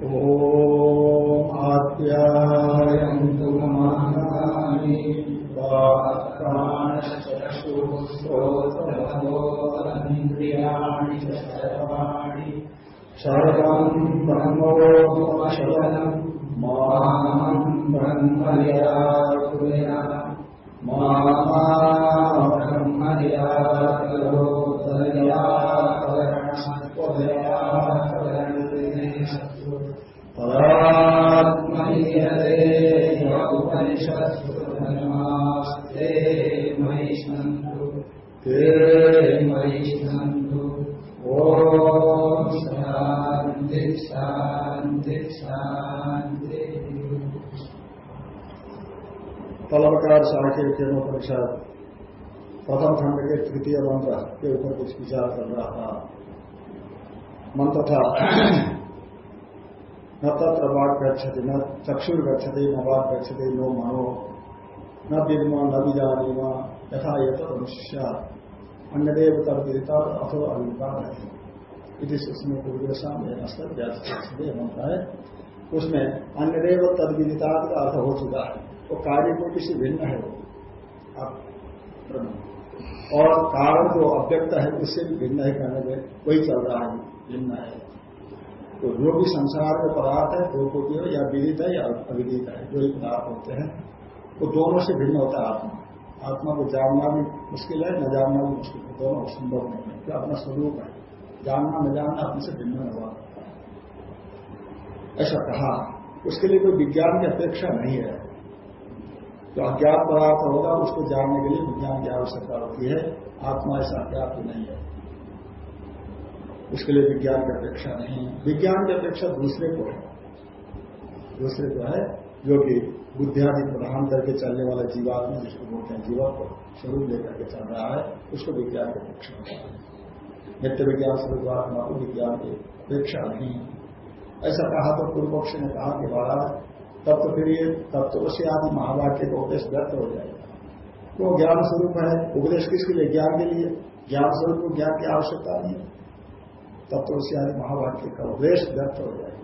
ॐ आप्यायन्तु ममानि वाक्प्राणश्चक्षुश्रोत्रमनोन्द्रियाणि च सर्वाणि सर्वम् ब्रह्मोपशलम् माम् ब्रह्म निराकुर्या मा ब्रह्म निराकरोदयाकरणस्त्वदयाकरणेषु परात्मनियते उपनिषत्सु धर्मास्ते मयि सन्तु ते मयि सन्तु ॐ शान्ति केनोपनिषद प्रथम खंड के तृतीय मंत्र के ऊपर कुछ विचार कर रहा था मंत्र था न तत्र वाक गच्छति न चक्षुर गच्छति न वाक गच्छति नो मनो न विद्म न बीजानीम यथा ये तो मनुष्य अन्यदेव तर्पिता अथो अभिप्राण है उसमें है उसमें अन्यदेव तदविदिता का अर्थ हो चुका है वो कार्य को किसी भिन्न है वो। और कारण जो अव्यक्त है, उससे भी भिन्न है कहने में, वही चल रहा है, भिन्न है। तो जो भी संसार में पदार्थ है, दो कोटि हो, या विदित है, या अविदित है, जो भी पदार्थ होते हैं, वो तो दोनों से भिन्न होता है आत्मा। आत्मा को जानना भी मुश्किल है, न जानना भी मुश्किल है। दोनों संभव नहीं है क्या अपना स्वरूप है। जानना, न जानना अपने से भिन्न हुआ ऐसा कहा। उसके लिए कोई विज्ञान की अपेक्षा नहीं है। जो अज्ञात पदार्थ होगा, उसको जानने के लिए विज्ञान की आवश्यकता होती है। आत्मा ऐसा अज्ञात नहीं है। उसके लिए विज्ञान की अपेक्षा नहीं। विज्ञान की अपेक्षा दूसरे को है। दूसरे को है जो कि बुद्धियादि प्रधान करके चलने वाला जीवात्मा, जिसको बोलते हैं जीवा को स्वरूप लेकर के चल रहा है, उसको विज्ञान की अपेक्षा होता है। नित्य विज्ञान, स्वरूप आत्मा को विज्ञान की अपेक्षा नहीं। ऐसा कहा तो पूर्व पक्ष ने कहा कि महाराज तब तो फिर ये तत्व से आदि महावाक्य का उपदेश व्यक्त हो जाएगा। वो ज्ञान स्वरूप है, उपदेश किसके लिए? ज्ञान के लिए। ज्ञान स्वरूप को ज्ञान की आवश्यकता नहीं। है तत्व से आदि महावाक्य का उपदेश व्यक्त हो जाएगा।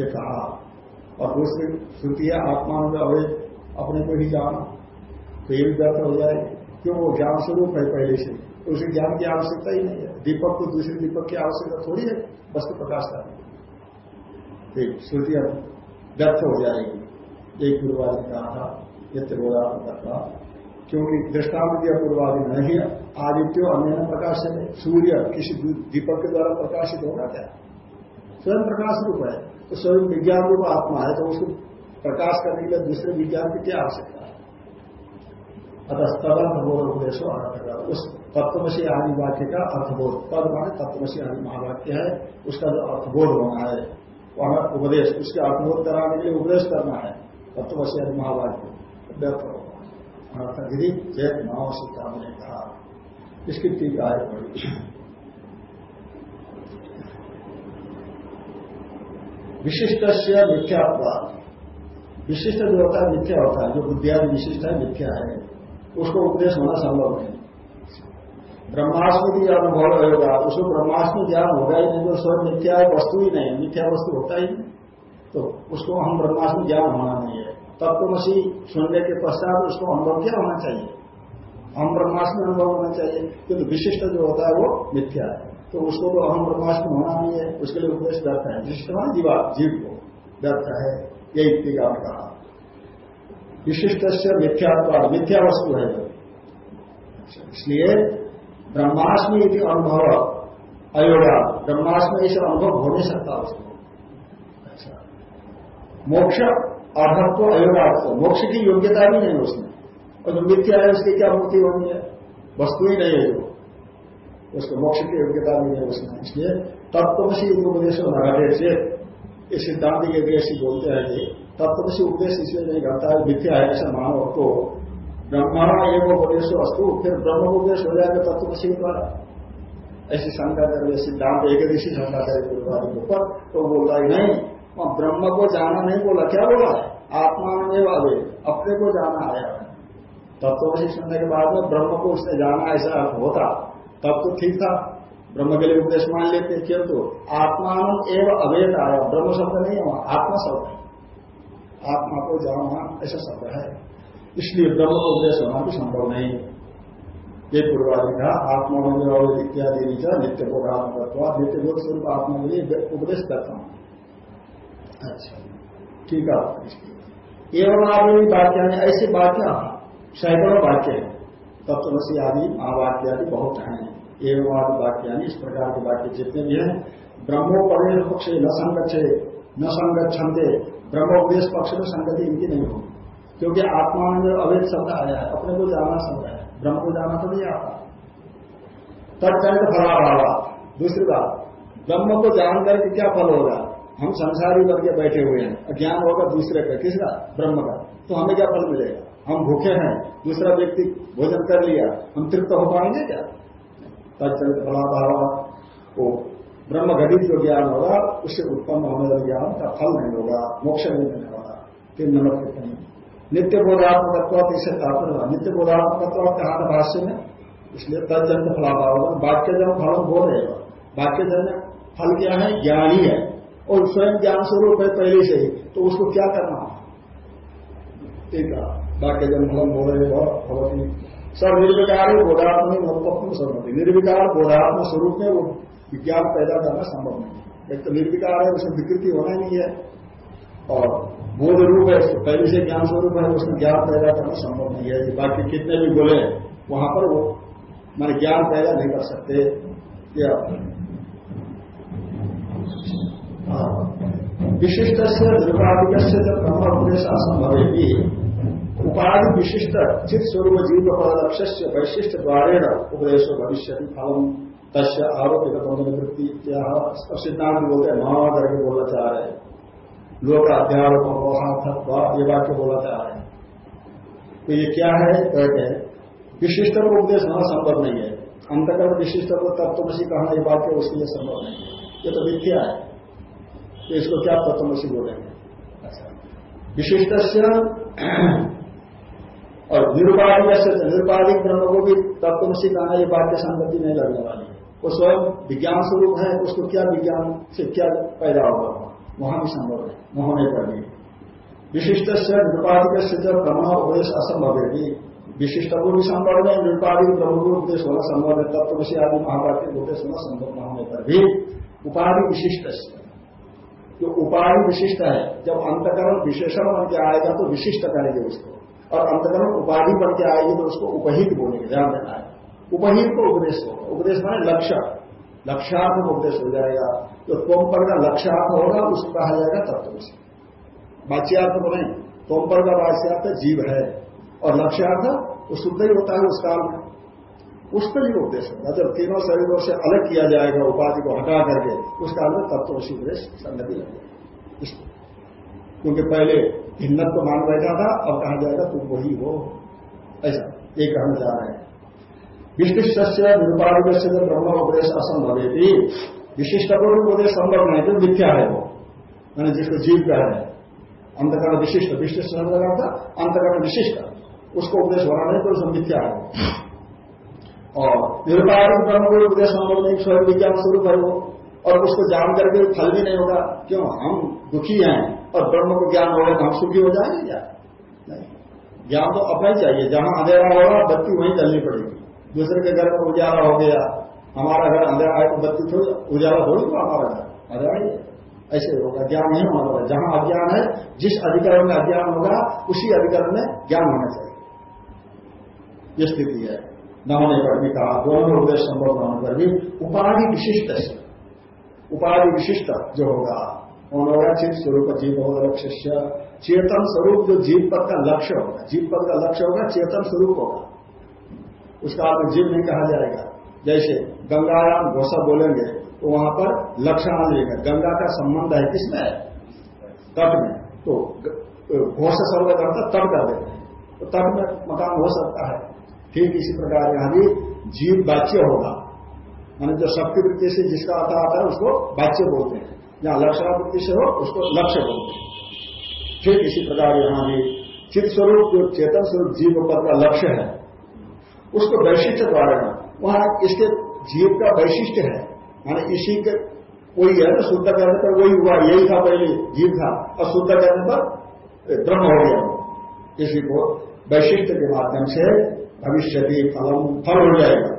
ये कहा। और दूसरी श्रुति आत्मा में अवे अपने को ही जाना। तो ये भी व्यक्त हो जाएगी क्यों? वो ज्ञान स्वरूप है पहले से। तो उसे ज्ञान की आवश्यकता ही नहीं है। दीपक को दूसरे दीपक की आवश्यकता थोड़ी है। वस्तु प्रकाश करने श्रुतियाँ व्यर्थ हो जाएगी। यही पूर्वादि कहा था नित्य बोधात्म करता क्योंकि दृष्टांत दिया पूर्वादि नहीं आदित्य अन्य प्रकाश है। सूर्य किसी दीपक के द्वारा प्रकाशित होगा क्या स्वयं प्रकाश रूप है। तो स्वयं विज्ञान रूप आत्मा है। तो उसको प्रकाश करने के लिए दूसरे विज्ञान की क्या आवश्यकता है? अतः तदर्थबोध उपदेश उस तत्वशी आदि वाक्य का अर्थबोध। तद माने तत्वशी आदि महावाक्य है। उसका जो अर्थबोध होना है, वहाँ उपदेश। उसके अर्थबोध कराने के लिए उपदेश करना है। तत्वशी आदि महावाक्य होगा विधि चेत माओ सीता ने कहा इसकी टीका है बड़ी। विशिष्ट से मिथ्यात्वाद विशिष्ट जो होता है, मिथ्या होता है। जो बुद्धियादि विशिष्ट है, मिथ्या है। उसको उपदेश होना संभव नहीं। ब्रह्मास्म की अनुभव होगा। उसको ब्रह्मास्म ज्ञान होगा ही नहीं तो स्वयं मिथ्या वस्तु ही नहीं। मिथ्या वस्तु होता ही नहीं। तो उसको हम ब्रह्मास्म ज्ञान होना नहीं है। तत्वमसी सुनने के पश्चात उसको अनुभव क्या होना चाहिए? हम ब्रह्मास्म अनुभव होना चाहिए। किंतु विशिष्ट जो होता है वो मिथ्या है। तो उसको तो अहम ब्रह्मास्म होना नहीं है। उसके लिए उपदेश व्यर्थ है। विशिष्ट मान जीवा, जीव को व्यर्थ है। यही टीका कहा। विशिष्ट से मिथ्यात्व मिथ्या वस्तु है इसलिए ब्रह्मास्मि यदि अनुभव अयोगा ब्रह्मास्मि ऐसे अनुभव हो नहीं सकता उसको। अच्छा। मोक्ष अर्थत्व अयोगात्व मोक्ष की योग्यता भी नहीं उसमें। और जो मिथ्या है, उसकी क्या मुक्ति होनी है? वस्तु ही नहीं है जो उसको मोक्ष की योग्यता भी नहीं उसमें। इसलिए तत्वशी उपदेश से ये सिद्धांत के ऐसी बोलते हैं कि तत्वशी उपदेश इसलिए नहीं करता है, मिथ्या है, ऐसा मानव तो ब्रह्मा एक उपदेश वस्तु, फिर ब्रह्म उपदेश हो जाएगा तत्वशी द्वारा। ऐसी शंका करे सिद्धांत एक दिशी शंका करे पूर्वादि के ऊपर तो बोलता ही नहीं वहाँ ब्रह्म को जाना नहीं बोला, क्या बोला? आत्मा में वाले अपने को जाना आया। तत्वशी सुनने के बाद में ब्रह्म को उसने जाना, ऐसा अर्थ होता। तब तो ठीक था। ब्रह्म के लिए उपदेश मान लेते, किंतु आत्मान एवं अवेद आया। ब्रह्म शब्द नहीं है, आत्मा शब्द है। आत्मा को जानना ऐसा शब्द है। इसलिए ब्रह्म को उपदेश होना भी संभव नहीं। ये पूर्वादि का आत्मा में इत्यादि नित्य बोधात्मक नित्य बोध स्वरूप आत्मा के लिए उपदेश करता हूँ। अच्छा। ठीक है। एवं आदि वाक्य ऐसे वाक्य सैकड़ों वाक्य है तत्वसी आदि महावाक्य आदि बहुत हैं। एवं आदि वाक्य इस प्रकार के वाक्य जितने भी हैं ब्रह्मोपदेश पक्ष, न संगठे न संगठनते ब्रह्मोपदेश पक्ष में संगति इनकी नहीं होगी। क्योंकि आत्मा में जो अवैध शब्द आया है, अपने को जाना शब्द है। ब्रह्म को जाना तो नहीं आता। तत्चंड फलाभावा। दूसरी बात, ब्रह्म को जान करके क्या फल होगा? हम संसारी वर्ग बैठे हुए हैं, अज्ञान होगा दूसरे का किसका? ब्रह्म का। तो हमें क्या फल मिलेगा? हम भूखे हैं, दूसरा व्यक्ति भोजन कर लिया, हम तृप्त हो पाएँगे क्या? तत्चरित फलाभाव। वो ब्रह्म घटित जो ज्ञान होगा, उससे उत्पन्न होने वाले ज्ञान का फल नहीं होगा, मोक्ष नहीं मिलने वाला। तीन नंबर कहीं नित्य बोधात्मक इसे तात्पर्य नित्य बोधात्मक कहा था भाष्य में, इसलिए तत्जन्य फलाभाव। वाक्य जन फल बोल रहेगा वाक्य जन फल क्या है? ज्ञान ही है। और स्वयं ज्ञान स्वरूप है पहले से ही तो उसको क्या करना? ठीक है वाक्य जन फलम बोल रहे भवती सब निर्विकार बोधात्म महत्वपूर्ण सहमति निर्विकार बोधात्म स्वरूप में वो विज्ञान पैदा करना संभव नहीं एक तो निर्विकार है, उसमें विकृति होना ही नहीं है। और बोध रूप है पहले से ज्ञान स्वरूप है, उसमें ज्ञान पैदा करना संभव नहीं है। बाकी कितने भी बोले, वहाँ पर वो, मैंने ज्ञान पैदा नहीं कर सकते। क्या हाँ। विशिष्ट से दुर्गाधिक से जब ब्रह्म उपदेश असंभव उपाधि विशिष्ट चित स्वरूप जीव पद लक्ष्य से वैशिष्ट द्वारे उपदेश भविष्य फलम। तस्य आरोपित वृत्ति सिद्धांत बोलते हैं मामा करके बोलना चाह रहे हैं लोग अध्यारोप ये वाक्य बोलना चाह रहे हैं तो ये क्या है? कहते हैं विशिष्ट को उपदेश होना संभव नहीं है। अंतकर्म विशिष्ट को तत्वमसी कहना ये वाक्य उसके लिए संभव नहीं है। ये तो विद्या है। तो इसको क्या तत्वमसी बोलेंगे? अच्छा विशिष्ट और निरुपाधिक से निरुपाधिक ब्रह्म को भी तत्वमसी कहना ये बात संगति नहीं लगने वाली वो स्वयं विज्ञान स्वरूप है, उसको क्या विज्ञान से क्या पैदा होगा? वहाँ भी संभव है न होने पर भी विशिष्ट से निरुपाधिक से जब ब्रह्म उपदेश असंभव है। विशिष्ट को भी संभव है निरुपाधिक ब्रह्म को उपदेश होना संभव है, तत्वमसी आदि महावाक्य उपदेश होना संभव न होने पर भी उपाधि विशिष्ट जो उपाधि विशिष्ट है, जब अंतकरण विशेषण बन के आएगा तो विशिष्ट करेंगे उसको। और अंतकरण उपाधि बन के आएगी तो उसको उपहित बोलेंगे, ध्यान देना है। उपहित को उपदेश होगा उपदेश माने लक्ष्य। लक्ष्यार्थ में उपदेश हो जाएगा। जो तोम पर का लक्ष्यार्थ होगा उसको कहा जाएगा तत्व को नहीं तोम पर का बाच्यार्थ जीव है। और लक्ष्यार्थ वो शुद्ध ही होता है उस काल में। उसको ही उपदेश होगा जब तीनों शरीरों से अलग किया जाएगा, उपाधि को हटा करके, उस काल में तत्व उपदेश संगति लगेगा क्योंकि पहले भिन्नत को मान बैठा था, अब कहा जाएगा तुम वही हो। ऐसा, ये कहना चाह रहे हैं। विशिष्ट से निरुपाधिक से जब ब्रह्म उपदेश असंभव थी विशिष्ट को भी उपदेश संभव नहीं तो मिथ्या है वो। मैंने जिसको जीव कह रहे हैं। अंतकरण विशिष्ट विशिष्ट शब्द था अंतकरण विशिष्ट। उसको उपदेश होना नहीं तो उसमें मिथ्या है। और निरुपाधिक ब्रह्म को उपदेश संभव नहीं स्वयं विज्ञान शुरू है वो और उसको जान करके फल भी नहीं होगा। क्यों? हम दुखी हैं और ब्रह्म को ज्ञान होगा तो हम सुखी हो जाएँगे क्या? नहीं। ज्ञान तो अपना ही चाहिए। जहाँ अंधेरा होगा बत्ती वहीं चलनी पड़ेगी। दूसरे के घर में उजाला हो गया, हमारा घर अंधेरा आए तो बत्ती थोड़ी उजाला थोड़ी तो हमारा घर। अंधेरा ही। ऐसे होगा। ज्ञान नहीं होना होगा। जहाँ अज्ञान है, जिस अधिकरण में अज्ञान होगा, उसी अधिकरण में ज्ञान होना चाहिए। ये स्थिति है। न होने पर भी कहा दोनों उद्देश्य संभव न होने पर भी उपाधि विशिष्ट उपाधि विशिष्ट जो होगा चित स्वरूप जीव होगा लक्ष्य चेतन स्वरूप जो जीव पद का लक्ष्य होगा, जीव पद का लक्ष्य होगा, चेतन स्वरूप होगा। उसका आप जीव नहीं कहा जाएगा। जैसे गंगाराम घोषा बोलेंगे तो वहाँ पर लक्षण लेगा गंगा का संबंध है किसमें? है तट में। तो घोष सर्व करता तट कर देते हैं। तो तट में मकान हो सकता है। ठीक इसी प्रकार यहाँ भी जीव वाच्य होगा। मान जो शक्ति वृत्ति से जिसका आता आता है, उसको वाच्य बोलते हैं। जहाँ लक्षणावृत्ति से हो, उसको लक्ष्य बोलते हैं। ठीक इसी प्रकार यहाँ भी चित्त स्वरूप जो चेतन स्वरूप जीव पद का लक्ष्य है, उसको वैशिष्ट द्वारा वहाँ इसके जीव का वैशिष्ट है। माने इसी के वही है ना शुद्ध करने पर वही हुआ, यही था पहले, जीव था, और शुद्ध करने पर ब्रह्म हो गया। इसी को वैशिष्ट के माध्यम से भविष्य भी फलम, फल हो जाएगा।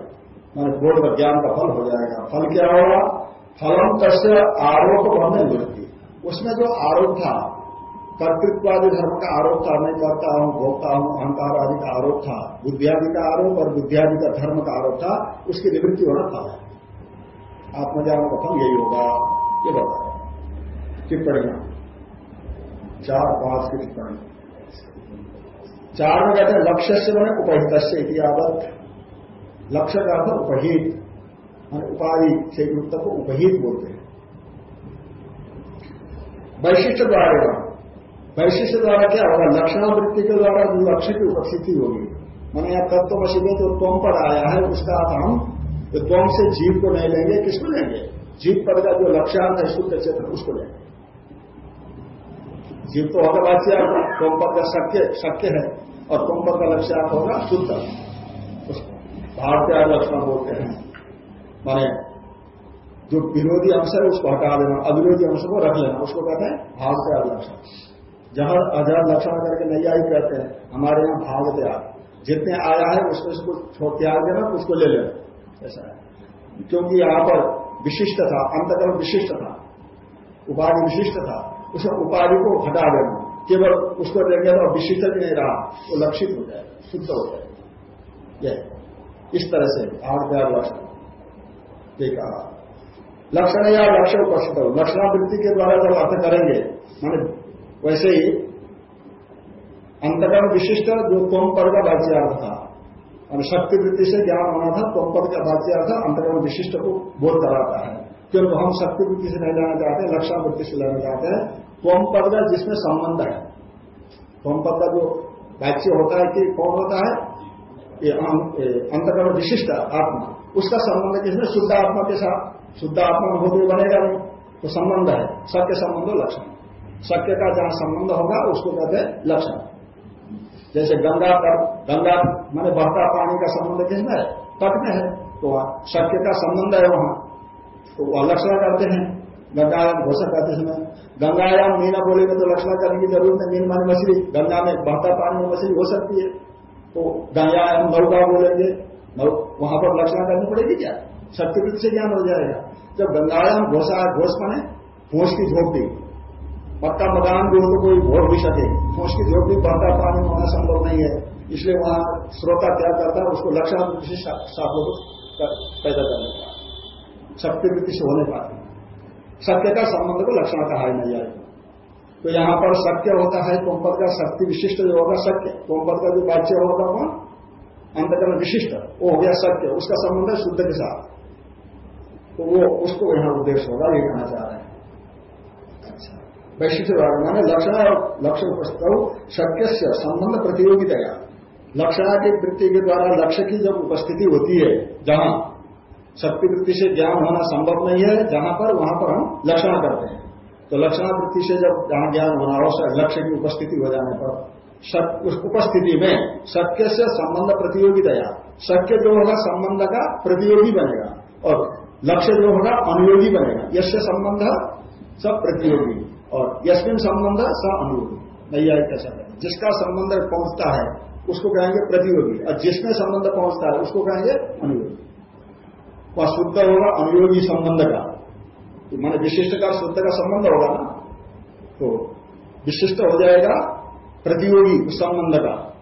माने बोध ज्ञान का फल हो जाएगा। फल क्या होगा? फलम तस्य आरोप बनने निवृत्ति उसमें जो आरोप था, कर्तृत्वादि धर्म का आरोप था, मैं करता हूँ, भोगता हूँ, अहंकार आदि का आरोप था, बुद्धियादि का आरोप और बुद्धियादि का धर्म का आरोप था, उसकी निवृत्ति होना था। आत्मज्ञान का फल यही होगा। ये बता टिप्पणियाँ। चार पाँच की टिप्पणी। चार में कहते हैं, लक्ष्य से मैंने उपहित से आदत लक्ष्य का अर्थ उपहित उपाधि से युक्त को उपहित बोलते हैं। वैशिष्ट द्वारा वैशिष्ट द्वारा क्या होगा? लक्षणावृत्ति के द्वारा लक्ष्य की उपस्थिति होगी। मैंने यहाँ तत्व में जो त्वम पर आया है, उसका अर्थ हम त्वम से जीव को नहीं लेंगे, किसको लेंगे? जीव पर का जो लक्ष्यार्थ है, शुद्ध क्षेत्र उसको लेंगे। जीव तो होगा त्वम पर का शक्य शक्य है और त्वम पर का लक्ष्यार्थ होगा, शुद्ध। भारतीय लक्षण बोलते हैं। माने जो विरोधी अंश है, उसको हटा देना, अविरोधी अंश को रख लेना। उसको कहते हैं के लक्षण जहाँ अजर लक्षण करके नहीं आई कहते हैं, हमारे यहाँ भाव त्याग जितने आया है, उसमें से कुछ त्याग देना उसको ले लेना। ऐसा है। क्योंकि यहाँ पर विशिष्ट था अंतकल विशिष्ट था। उपाधि विशिष्ट था। उस उपाधि को हटा देना। केवल उसको देंगे तो विशिष्ट भी नहीं रहा, वो लक्षित हो जाए शुद्ध हो जाए यह इस तरह से आठ त्याग लक्षण कहा। लक्षण या लक्ष्य उपस्थित हो। लक्षणावृत्ति के द्वारा जब अर्थ करेंगे, माने वैसे ही अंतकरण विशिष्ट जो तोम पद का वाच्यार्थ था और शक्ति वृत्ति से ज्ञान होना था तोम पद का वाच्यार्थ अंतकरण विशिष्ट को बोध कराता है। क्योंकि हम शक्ति वृत्ति से नहीं लेना चाहते, लक्षण वृत्ति से लेना चाहते हैं कौम पद का जिसमें संबंध है। कौम पद का जो वाच्य होता है कि कौन होता है? ये अंतकरण विशिष्ट आत्मा। उसका संबंध किसमें? शुद्ध आत्मा के साथ। शुद्ध आत्मा में होते बनेगा नहीं। तो संबंध है। सत्य संबंध लक्षण। सत्य का जहाँ संबंध होगा, उसको कहते हैं लक्षण। जैसे गंगा तट गंगा, माने बहता पानी का संबंध किसमें है? तट में है। तो सत्य का संबंध है वहाँ। तो वह लक्षण करते हैं। गंगायाम घोषणा करते समय गंगायाम मीना बोलेंगे तो लक्षण करने की ज़रूरत है मीन माने मछली। गंगा में बहता पानी में मछली हो सकती है। तो गंगायाम नौका बोलेंगे। वहाँ पर लक्षण करनी पड़ेगी क्या? शक्तिवृत्ति से ज्ञान हो जाएगा। जब गंगायाम घोषा घोष माने घोष की झोपड़ी। पक्का मकान भी हो तो कोई भोग भी सके। तो उसकी झोपड़ी बहता पानी में होना संभव नहीं है। इसलिए वहाँ श्रोता क्या करता है, उसको लक्षण विशिष्ट साधनों को पैदा कर लेता शक्ति वृत्ति से होने पाती सत्य का संबंध को लक्षण कहा नहीं जाएगा तो यहाँ पर सत्य होता है कोम्पद का शक्ति विशिष्ट जो होगा सत्य। कोम्पद का जो वाच्य होगा कौन? अंतकरण विशिष्ट। वो हो गया सत्य। उसका संबंध है शुद्ध के साथ। तो वो उसको यहाँ उद्देश्य होगा, ये कहना चाह रहे हैं। वैशिष्ट माने लक्षण और लक्ष्य उपस्थित सत्य से संबंध प्रतियोगिता लक्षणा की वृत्ति के द्वारा लक्ष्य की जब उपस्थिति होती है, जहाँ शक्ति वृत्ति से ज्ञान होना संभव नहीं है, जहाँ पर, वहाँ पर हम लक्षण करते हैं। तो लक्षणा वृत्ति से जब जहाँ ज्ञान होना आवश्यक, लक्ष्य की उपस्थिति हो जाने पर उस उपस्थिति में सत्य से संबंध प्रतियोगिता सत्य जो होगा संबंध का प्रतियोगी बनेगा, और लक्ष्य जो होगा अनुयोगी बनेगा। यश संबंध सब प्रतियोगी, और यशमिन संबंध स अनुरूप नैया कैसा है। जिसका संबंध पहुँचता है, उसको कहेंगे प्रतियोगी, और जिसमें संबंध पहुँचता है, उसको कहेंगे अनुयोगी। वह शुद्ध होगा अनुयोगी संबंध का। माने विशिष्ट का शुद्ध का संबंध होगा ना? तो विशिष्ट हो जाएगा प्रतियोगी संबंध का।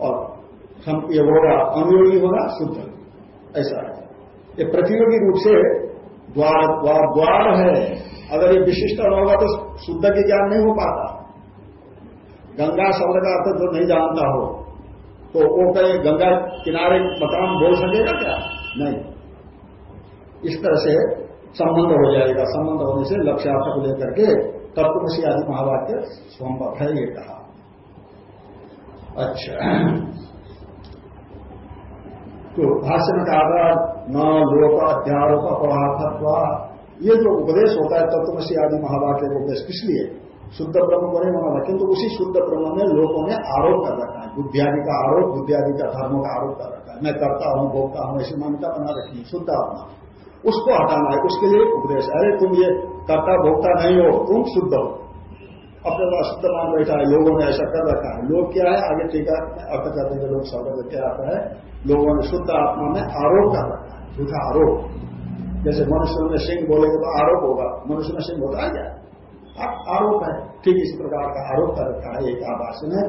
और ये होगा अनुयोगी होगा शुद्ध। ऐसा है। ये प्रतियोगी रूप से द्वार द्वार द्वार है। अगर ये विशिष्ट न होगा तो शुद्ध के ज्ञान नहीं हो पाता। गंगा शब्द का अर्थ जो नहीं जानता हो। तो वो कहीं, गंगा किनारे मकान बोल सकेगा क्या? नहीं। इस तरह से संबंध हो जाएगा। संबंध होने से लक्ष्यार्थ को लेकर के तत्वशी आदि महावाक्य संभव है, ये कहा। अच्छा। तो भाष्य में कहा न लोक अध्यारोप अपराधत्व। ये जो उपदेश होता है तत्वशी आदि महावाक्य का उपदेश किस लिए? शुद्ध ब्रह्म को नहीं माना किंतु उसी शुद्ध ब्रह्म में लोगों ने आरोप कर रखा है। बुद्धियादि का आरोप, बुद्धियादि का धर्म का आरोप कर रखा है। मैं करता हूँ भोगता हूँ, ऐसी मान्यता बना रखी है, शुद्ध आत्मा। उसको हटाना है, उसके लिए उपदेश अरे तुम ये कर्ता भोक्ता नहीं हो, तुम शुद्ध हो। अपने को अशुद्ध मान बैठा है, लोगों ने ऐसा कर रखा है। लोग क्या है? आगे टीका अर्थ करने के लोग शब्द क्या आता है। लोगों ने शुद्ध आत्मा में आरोप कर रखा है, झूठा आरोप। जैसे मनुष्य में सिंह बोलेंगे तो आरोप होगा, मनुष्य में सिंह होता है क्या? आरोप है। ठीक इस प्रकार का आरोप कर रखा है एक आभाष में।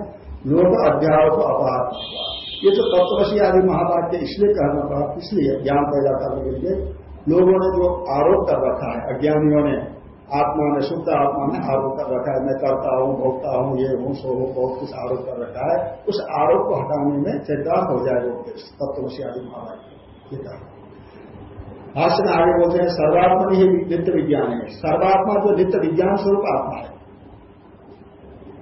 लोग अध्याय को अपराध ये जो तत्वशी आदि महावाक्य इसलिए कहना पड़ा, इसलिए ज्ञान पैदा करने के लिए लोगों ने जो आरोप कर रखा है, अज्ञानियों ने, आत्मा ने, शुद्ध आत्मा ने आरोप कर रखा है, मैं करता हूँ, भोगता हूँ, ये हूँ, सो हूँ, बहुत कुछ आरोप कर रखा है। उस आरोप को हटाने में सिद्धांत हो जाए जाएगा तत्वशी आदि महाराज महावाक्य भाष्य में आगे बोलते हैं, सर्वात्मा ही नित्य विज्ञान है। सर्वात्मा जो नित्य विज्ञान स्वरूप आत्मा है।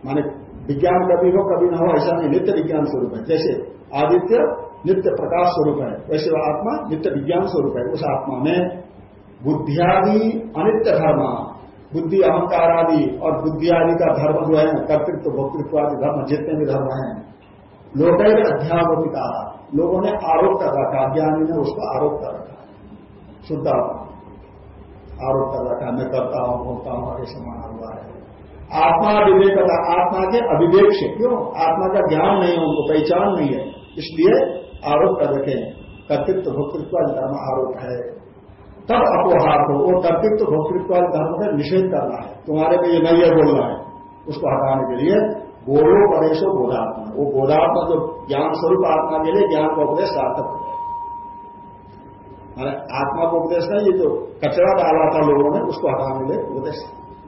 माने विज्ञान कभी हो, कभी ना हो, ऐसा नहीं, नित्य विज्ञान स्वरूप है। जैसे आदित्य नित्य प्रकाश स्वरूप है। वैसे वह आत्मा नित्य विज्ञान स्वरूप है, उस आत्मा में बुद्धियादि अनित्य धर्म, बुद्धि अहंकार आदि और बुद्धि आदि का धर्म जो है, कर्तृत्व भोक्तृत्व आदि धर्म, जितने भी धर्म हैं लोग अध्यापिका लोगों ने आरोप कर रखा अज्ञानी ने उसको आरोप कर रखा। शुद्ध आरोप कर रखा, मैं करता हूँ, भोगता हूँ, आगे समान हुआ है। आत्मा विवेक आत्मा के अविवेक से। क्यों? आत्मा का ज्ञान नहीं है, उनको पहचान नहीं है। इसलिए आरोप कर रखे कर्तृत्व भोक्तृत्व धर्म आरोप है। तब अपवाह हो वो कर्तृत्व भोक्तृत्व धर्म का निषेध करना है। तुम्हारे में ये नहीं है बोलना है। उसको हटाने के लिए बोलो, परेशो, बोधात्मा। वो बोधात्मा जो ज्ञान स्वरूप आत्मा के लिए ज्ञान का उपदेश सार्थक हो। जाए आत्मा को उपदेश नहीं ये जो कचरा डाला था लोगों ने, उसको हटाने के लिए उपदेश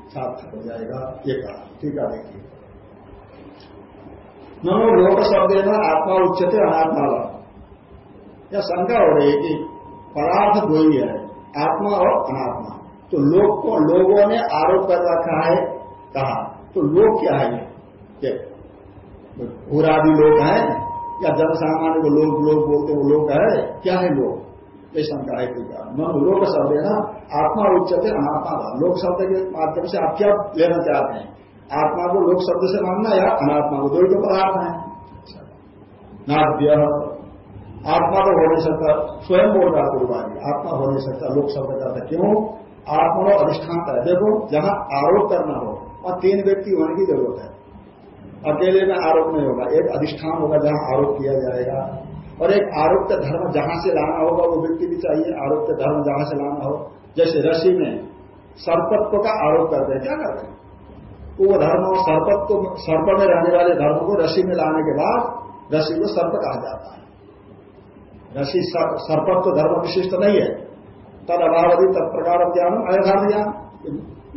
सार्थक हो जाएगा। ये कहा। ठीक है, देखिए। नो लोक शब्द ना आत्मा उच्चते अनात्मा या शंका हो रही है कि पदार्थ दो ही है आत्मा और अनात्मा। तो लोग को, लोगों ने आरोप कर रखा है, कहा। तो लोग क्या है ये? भूरादि लोग हैं, या जन सामान्य को लोग लोग बोलते वो लोग है, क्या है लोग? ये शंका है ठीक है लोक शब्द है ना, आत्मा उच्चते अनात्मा था लोक शब्द के माध्यम से आप क्या लेना चाहते हैं? आत्मा को लोक शब्द से मानना या अनात्मा को? दो ही तो पदार्थ है। नाद्य आत्मा तो हो नहीं सकता, स्वयं बोल रहा पूर्वाजी आत्मा हो नहीं सकता लोक शब्द का था क्यों? आत्मा को अधिष्ठान है। देखो, जहाँ आरोप करना हो और तीन व्यक्ति होने की ज़रूरत है। अकेले में आरोप नहीं होगा, एक अधिष्ठान होगा जहाँ आरोप किया जाएगा, और एक आरोग्य धर्म जहाँ से लाना होगा, वो व्यक्ति भी चाहिए आरोग्य धर्म जहाँ से लाना हो। जैसे रशि में सर्पत्व का आरोप करते हैं, क्या करते हैं? वो धर्म, सर्पत्व, सर्प में रहने वाले धर्म को रशि में लाने के बाद रशि को सर्प कहा जाता है। रशि सर्पत्व धर्म विशिष्ट नहीं है। तद अभावी तत्प्रकार ज्ञान अयथार्थ ज्ञान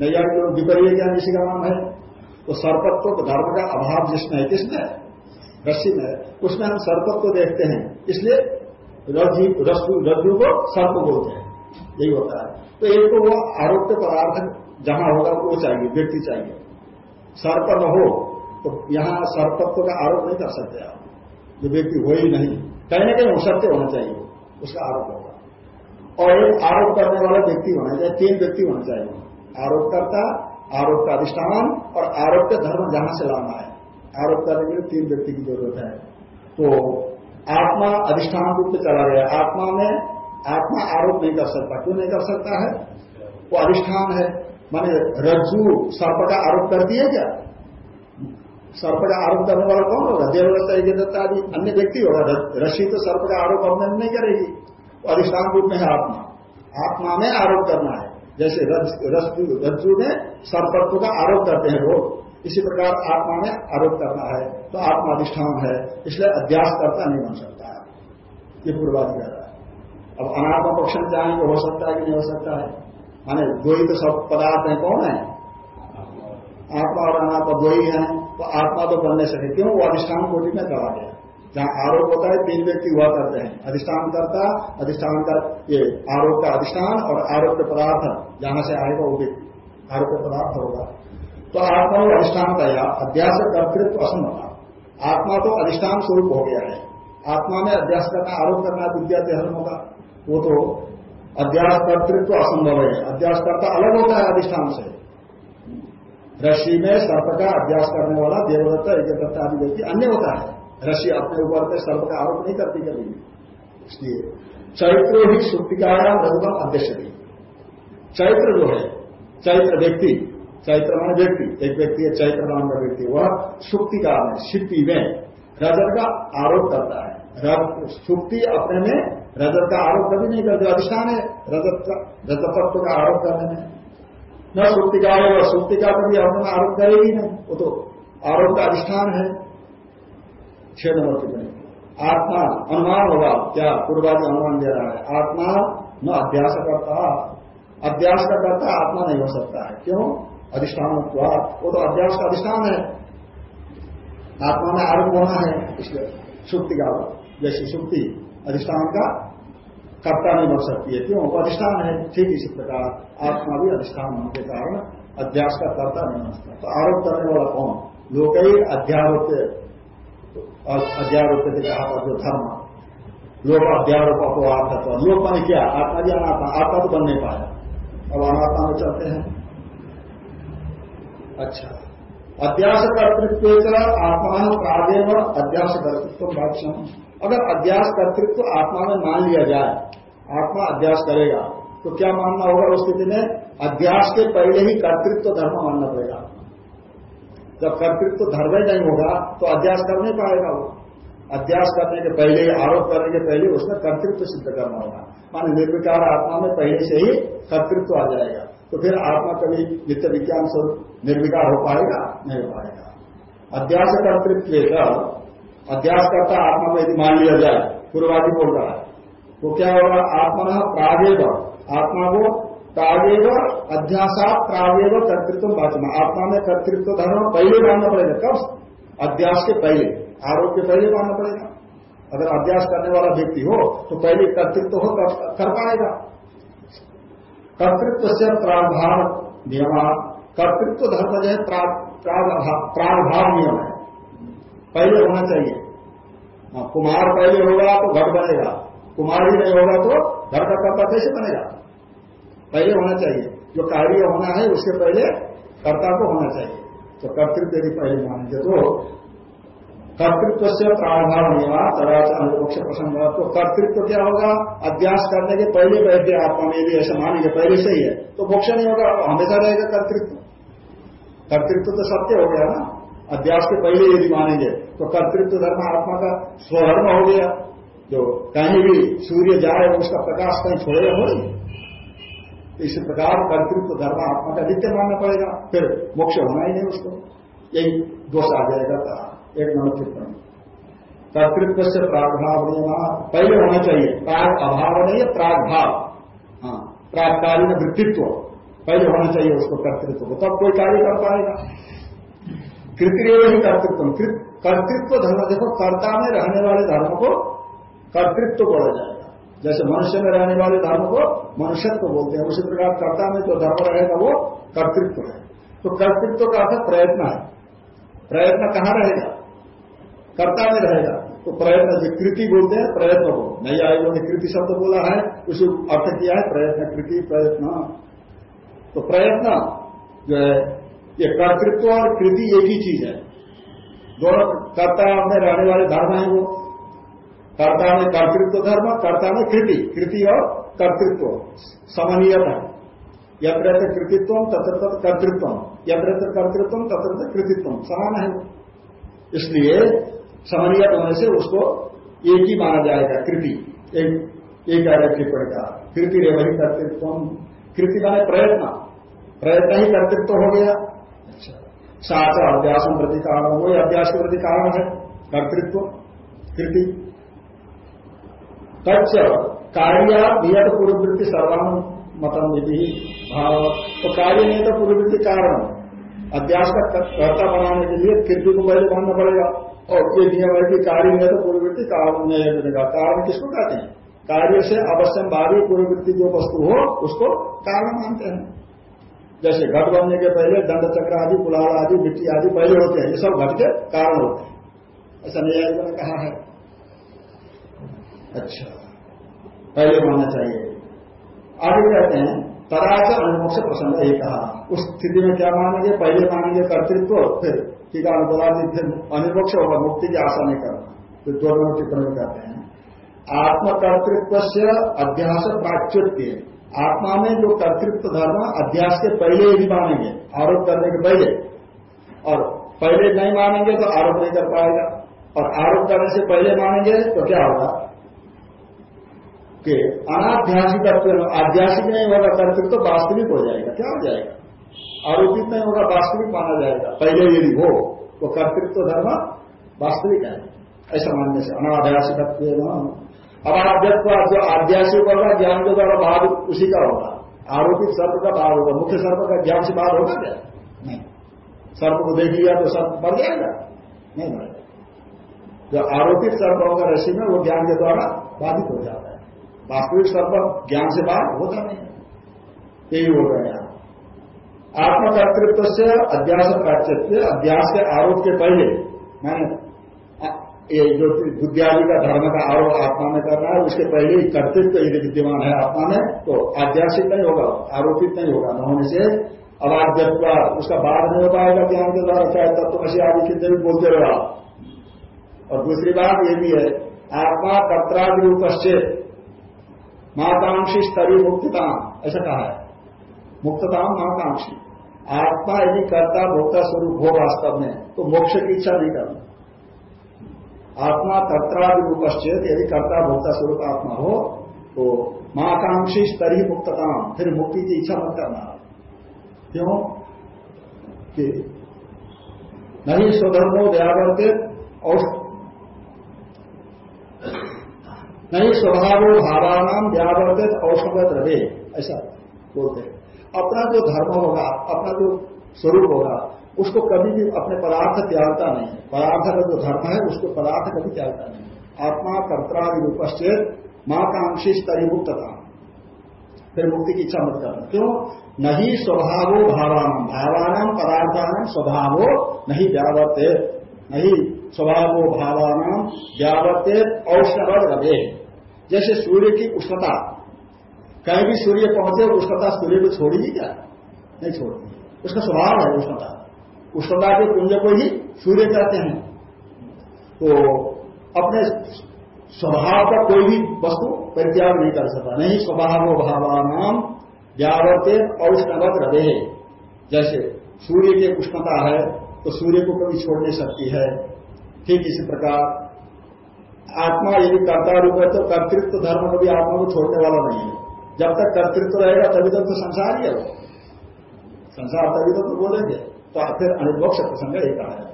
नैया विपरीय ज्ञान इसी का नाम है तो सर्पत्व धर्म का अभाव जिसमें है, किसमें? रस्सी में उसमें हम सर्प को देखते हैं। इसलिए रज्जु को सर्प बोलते हैं। यही होता है। तो एक तो वो आरोग्य पदार्थ जहाँ होगा, वो चाहिए, व्यक्ति चाहिए। सर्प न हो तो यहाँ सर्पत्व का आरोप नहीं कर सकते आप। जो व्यक्ति हो ही नहीं कहीं ना कहीं हो सत्य होना चाहिए, उसका आरोप होगा। और एक आरोप करने वाला व्यक्ति होना चाहिए, तीन व्यक्ति होना चाहिए। आरोपकर्ता, आरोप का अधिष्ठान और आरोप का धर्म जहाँ से लाना है। आरोप करने के लिए तीन व्यक्ति की ज़रूरत है। तो आत्मा अधिष्ठान रूप में चला गया। आत्मा में, आत्मा आरोप नहीं कर सकता। क्यों नहीं कर सकता है? वो अधिष्ठान है। माने रज्जु, सर्प का आरोप करती है क्या? सर्प का आरोप करने वाला कौन होगा? देवदत्ता यज्ञदत्ता आदि अन्य व्यक्ति होगा। रशी तो सर्प का आरोप अपने नहीं करेगी। वो अधिष्ठान रूप में है आत्मा। आत्मा में आरोप करना है। जैसे रज्जु में सर्पत्व का आरोप करते हैं लोग। इसी प्रकार आत्मा में आरोप करना है। तो आत्मा अधिष्ठान है। इसलिए अध्यास करता नहीं बन सकता है। ये पूर्वाद कह रहा है। अब अनात्मा पक्ष में जाएँगे हो सकता है कि नहीं हो सकता है? माने दो ही तो सब पदार्थ है, कौन है? आत्मा और अनात्मा दो ही है। तो आत्मा तो बनने सके क्यों? वो अधिष्ठान कोटि में चला गया जहाँ आरोप होता है, तीन व्यक्ति हुआ करते हैं। अधिष्ठान करता अधिष्ठान का ये आरोप का अधिष्ठान और आरोप के पदार्थ, जहाँ से आएगा वो आरोप पदार्थ होगा। तो आत्मा को अधिष्ठान कहा अध्यास कर्तृत्व असंभव आत्मा तो अधिष्ठान स्वरूप हो गया है। आत्मा में अध्यास करना, आरोप करना विद्या धर्म होगा। वो तो अध्यास कर्तृत्व असंभव है। अध्यास करता अलग होता है अधिष्ठान से। ऋषि में सर्प का अभ्यास करने वाला देवदत्ता एक आदि व्यक्ति अन्य होता है। ऋषि अपने ऊपर पे सर्प का आरोप नहीं करती कभी इसलिए चैत्रो ही सुप्तिकायाम रघुगम अध्यक्ष चैत्र जो है, चैत्र व्यक्ति चैत्र मान व्यक्ति, एक व्यक्ति है चैत्र नाम का व्यक्ति, वह सुक्ति का में सिद्धि में रजत का आरोप करता है। सुक्ति अपने में रजत का आरोप कभी नहीं करते, अधिष्ठान है रजत का रजतत्व का आरोप करने में। न सुक्तिका है वह सुक्तिका का भी अपना आरोप करेगी नहीं। वो तो आरोप का अधिष्ठान है। छह नंबर आत्मा अनुमान होगा। क्या पूर्वादि अनुमान दे रहा है? आत्मा न अभ्यास करता। अभ्यास का करता, आत्मा नहीं हो सकता है। क्यों? अधिष्ठान वो तो अभ्यास का अधिष्ठान है। आत्मा में आरंभ होना है, इसलिए सुक्ति का जैसे सुक्ति अधिष्ठान का कर्ता नहीं बन सकती है क्यों अधिष्ठान है, ठीक इसी प्रकार आत्मा भी अधिष्ठान होने के कारण अध्यास का कर्ता नहीं बन सकता। तो आरोप करने वाला कौन? लोग ही कहा था जो धर्म। लोग अध्यारोप अपवाद था लोग माने क्या? आत्मा भी अनात्मा, आत्मा तो बन नहीं पाया। अब अनात्मा में चलते हैं। अच्छा। अध्यास कर्तृत्व आत्मा प्रादेव अध्यास कर्तृत्व भाष्यम अगर अध्यास कर्तृत्व आत्मा में मान लिया जाए, आत्मा अध्यास करेगा तो क्या मानना होगा उस स्थिति में? अध्यास के पहले ही कर्तृत्व धर्म मानना पड़ेगा। जब कर्तृत्व धर्म ही नहीं होगा तो अध्यास कर नहीं पाएगा वो। अध्यास करने के पहले आरोप करने के पहले उसमें कर्तृत्व सिद्ध करना होगा। मान निर्विकार आत्मा में पहले से ही कर्तृत्व आ जाएगा। तो फिर आत्मा कभी नित्य विज्ञान स्वरूप निर्विकार हो पाएगा? नहीं हो पाएगा। अध्यास कर्तृत्व अध्यास करता आत्मा में यदि मान लिया जाए, पूर्वादि बोल रहा है तो क्या होगा? आत्मा प्रागेव, आत्मा को प्रागेव अध्यासा प्रागेव कर्तृत्व बाचना आत्मा में कर्तृत्व धर्म पहले मानना पड़ेगा। कब? अध्यास के पहले। आरोप के पहले मानना पड़ेगा। अगर अभ्यास करने वाला व्यक्ति हो तो पहले कर्तृत्व हो कर पाएगा। कर्तृत्व से प्रागभाव नियम। कर्तृत्व धर्म जो है प्रागभाव नियम है। पहले होना चाहिए। हाँ, कुमार पहले होगा तो घट बनेगा। कुमार ही नहीं होगा तो घर का कर्ता कैसे बनेगा? पहले होना चाहिए। जो कार्य होना है उसके पहले कर्ता को होना चाहिए। तो कर्तृत्व यदि पहले मानेंगे तो कर्तृत्व से प्राणभाव नियमा तदाच अनुपक्ष प्रसंग तो कर्तृत्व क्या होगा? अभ्यास करने के पहले बैठे आत्मा में भी ऐसा मानेंगे पहले से ही है। तो मोक्ष नहीं होगा, हमेशा रहेगा कर्तृत्व। कर्तृत्व तो सत्य हो गया ना। अध्यास के पहले यदि मानेंगे तो कर्तृत्व धर्म आत्मा का स्वधर्म हो गया। जो कहीं भी सूर्य जाए, उसका प्रकाश कहीं छोड़ेगा हो तो इस प्रकार कर्तृत्व धर्म आत्मा का नित्य मानना पड़ेगा। फिर मोक्ष होना ही नहीं उसको। यही दोष आ जाएगा। था एक नंबर टिप्पणी कर्तृत्व से प्रागभाव पहले होना चाहिए। प्राग अभाव नहीं है, प्रागभाव। हाँ प्रागकालीन वृत्तित्व। पहले होना चाहिए उसको कर्तृत्व को। तब कोई कार्य कर पाएगा। कृत्रिय ही कर्तृत्व। कर्तृत्व धर्म, देखो, कर्ता में रहने वाले धर्म को कर्तृत्व बोला जाएगा। जैसे मनुष्य में रहने वाले धर्म को मनुष्यत्व बोलते हैं। उसी प्रकार कर्ता में जो धर्म रहेगा वो कर्तृत्व है। तो कर्तृत्व का अर्थ प्रयत्न है। प्रयत्न कहाँ रहेगा? कर्ता में रहेगा। तो प्रयत्न जो कृति बोलते हैं, प्रयत्न को नई आयोगों ने कृति शब्द बोला है, उसे अर्थ किया है, प्रयत्न, कृति, प्रयत्न। तो प्रयत्न जो है, ये कर्तृत्व और कृति एक ही चीज़ है। दोनों कर्ता में रहने वाले धर्म है वो। कर्ता में कर्तृत्व धर्म, कर्ता में कृति। कृति और कर्तृत्व समनीयत है। यत्र कृतित्व, तत्र कर्तृत्व। यत्र कर्तृत्व, तत्र कृतित्व। समान है इसलिए समनीयत होने से उसको एक ही माना जाएगा, कृति। एक एक आएगा टिप्पणी का। कृति रे वही कर्तृत्व। कृति माने प्रयत्न। प्रयत्न ही कर्तृत्व तो हो गया। साथ अभ्यास प्रति कारण। वो अभ्यास के प्रति कारण है। कर्तृत्व। कृति। तच्च कार्य नियत पूर्ववृत्ति सर्वान मतम यदि भाव। तो कार्य नहीं तो पूर्ववृत्ति कारण। अभ्यास का कर्ता बनाने के लिए कृति को पहले मानना पड़ेगा। और ये नियम है कि कार्य नहीं तो पूर्ववृत्ति कारण बनेगा। कारण किसको कहते हैं? कार्य से अवश्य भावी पूर्ववृत्ति जो वस्तु हो, उसको कारण मानते हैं। जैसे घट बनने के पहले दंड चक्र आदि, कुलाल आदि, मिट्टी आदि पहले होते हैं। ये सब घट के कारण होते हैं। ऐसा न्यायिकों ने कहा है। अच्छा पहले मानना चाहिए। आगे कहते हैं तराच अनुमोक्ष प्रसन्न यही कहा। उस स्थिति में क्या मानेंगे? पहले मानेंगे कर्तृत्व, फिर टीका अनुपराधी फिर अनिमोक्ष होगा, मुक्ति की आशा नहीं करना। फिर दोनों टिप्पणी कहते हैं। आत्मकर्तृत्व से अध्यास प्राच्युत्य। आत्मा में जो कर्तृत्व धर्म, अध्यास के पहले ही मानेंगे, आरोप करने के पहले। और पहले नहीं मानेंगे तो आरोप नहीं कर पाएगा। और आरोप करने से पहले मानेंगे तो क्या होगा? कि अनाध्यासिक आध्यासिक नहीं होगा, कर्तृत्व तो वास्तविक हो जाएगा। क्या हो जाएगा? आरोपित नहीं होगा, वास्तविक माना जाएगा। पहले यदि हो तो कर्तृत्व धर्म वास्तविक है। ऐसा मानने से अनाध्यासिक अनाध्यात्व जो आध्यासिक होगा, ज्ञान के द्वारा भाव उसी का होगा। आरोपित सर्प का भाव होगा। मुख्य सर्प का ज्ञान से भाव होगा क्या? नहीं। सर्प को देख लिया तो सर्प मर जाएगा? नहीं मरेगा। जो आरोपित सर्प होगा ऋषि में, वो ज्ञान के द्वारा बाधित हो जाता है। वास्तविक सर्प ज्ञान से बाहर होता नहीं यही हो गया। आत्मकर्तृत्व से अध्यास प्राच्य अध्यास के आरोप के पहले, मैंने ये जो बुद्धियादि का धर्म का आरोप आत्मा में करना है, उसके पहले ही कर्तृत्व यदि विद्यमान है आत्मा में तो आध्यासिक नहीं होगा, आरोपित नहीं होगा, न होने से अबाध्यत्व उसका बाद नहीं हो पाएगा ज्ञान के द्वारा, चाहे तत्व नशे आदि चिंतन भी बोलते रहो और दूसरी बात ये भी है, आत्मा कर्तरादि रूप से मातांशी स्तरीय मुक्तता ऐसा कहा है। मुक्तता महाकांक्षी आत्मा यदि कर्ता भोक्ता स्वरूप हो वास्तव में तो मोक्ष की इच्छा नहीं करना। आत्मा कर्तादि रूपश्चेत यदि कर्ता भोक्ता स्वरूप आत्मा हो तो महाकांक्षी स्तरीय मुक्तता, फिर मुक्ति की इच्छा मत करना। क्यों? कि नहीं स्वधर्मो व्यावर्तित और नहीं स्वभाव भावानाम व्यावर्तित औषध रहे ऐसा बोलते हैं। अपना जो धर्म होगा, अपना जो स्वरूप होगा, उसको कभी भी अपने पदार्थ त्यागता नहीं है। पदार्थ का जो धर्म है, उसको पदार्थ कभी त्यागता नहीं आत्मा कर्ता रूपश्चेत माँ कांक्षी स्तरी मुक्तता। फिर मुक्ति की इच्छा मत करना। क्यों? नहीं स्वभावो भावान। भावानाम पदार्थान स्वभावो नहीं व्यावर्ते। नहीं स्वभावो भावान व्यावर्ते औषध रवे जैसे सूर्य की उष्णता कहीं भी सूर्य पहुँचे उष्णता सूर्य को छोड़ेगी क्या? नहीं छोड़ती। उसका स्वभाव है उष्णता उष्णता के पुंज को ही सूर्य कहते हैं। तो अपने स्वभाव का कोई भी वस्तु परित्याग नहीं कर सकता। नहीं स्वभाव भावान व्यावते औष्णवत रवे जैसे सूर्य की उष्णता है तो सूर्य को कभी छोड़ नहीं सकती है। ठीक इसी प्रकार, आत्मा यदि कर्ता रूप है तो कर्तृत्व धर्म कभी आत्मा को छोड़ने वाला नहीं है। जब तक कर्तृत्व रहेगा, तभी तक तो संसार ही है संसार तभी तक तो बोलेंगे। तो फिर अनुभोक्ष प्रसंग एक आया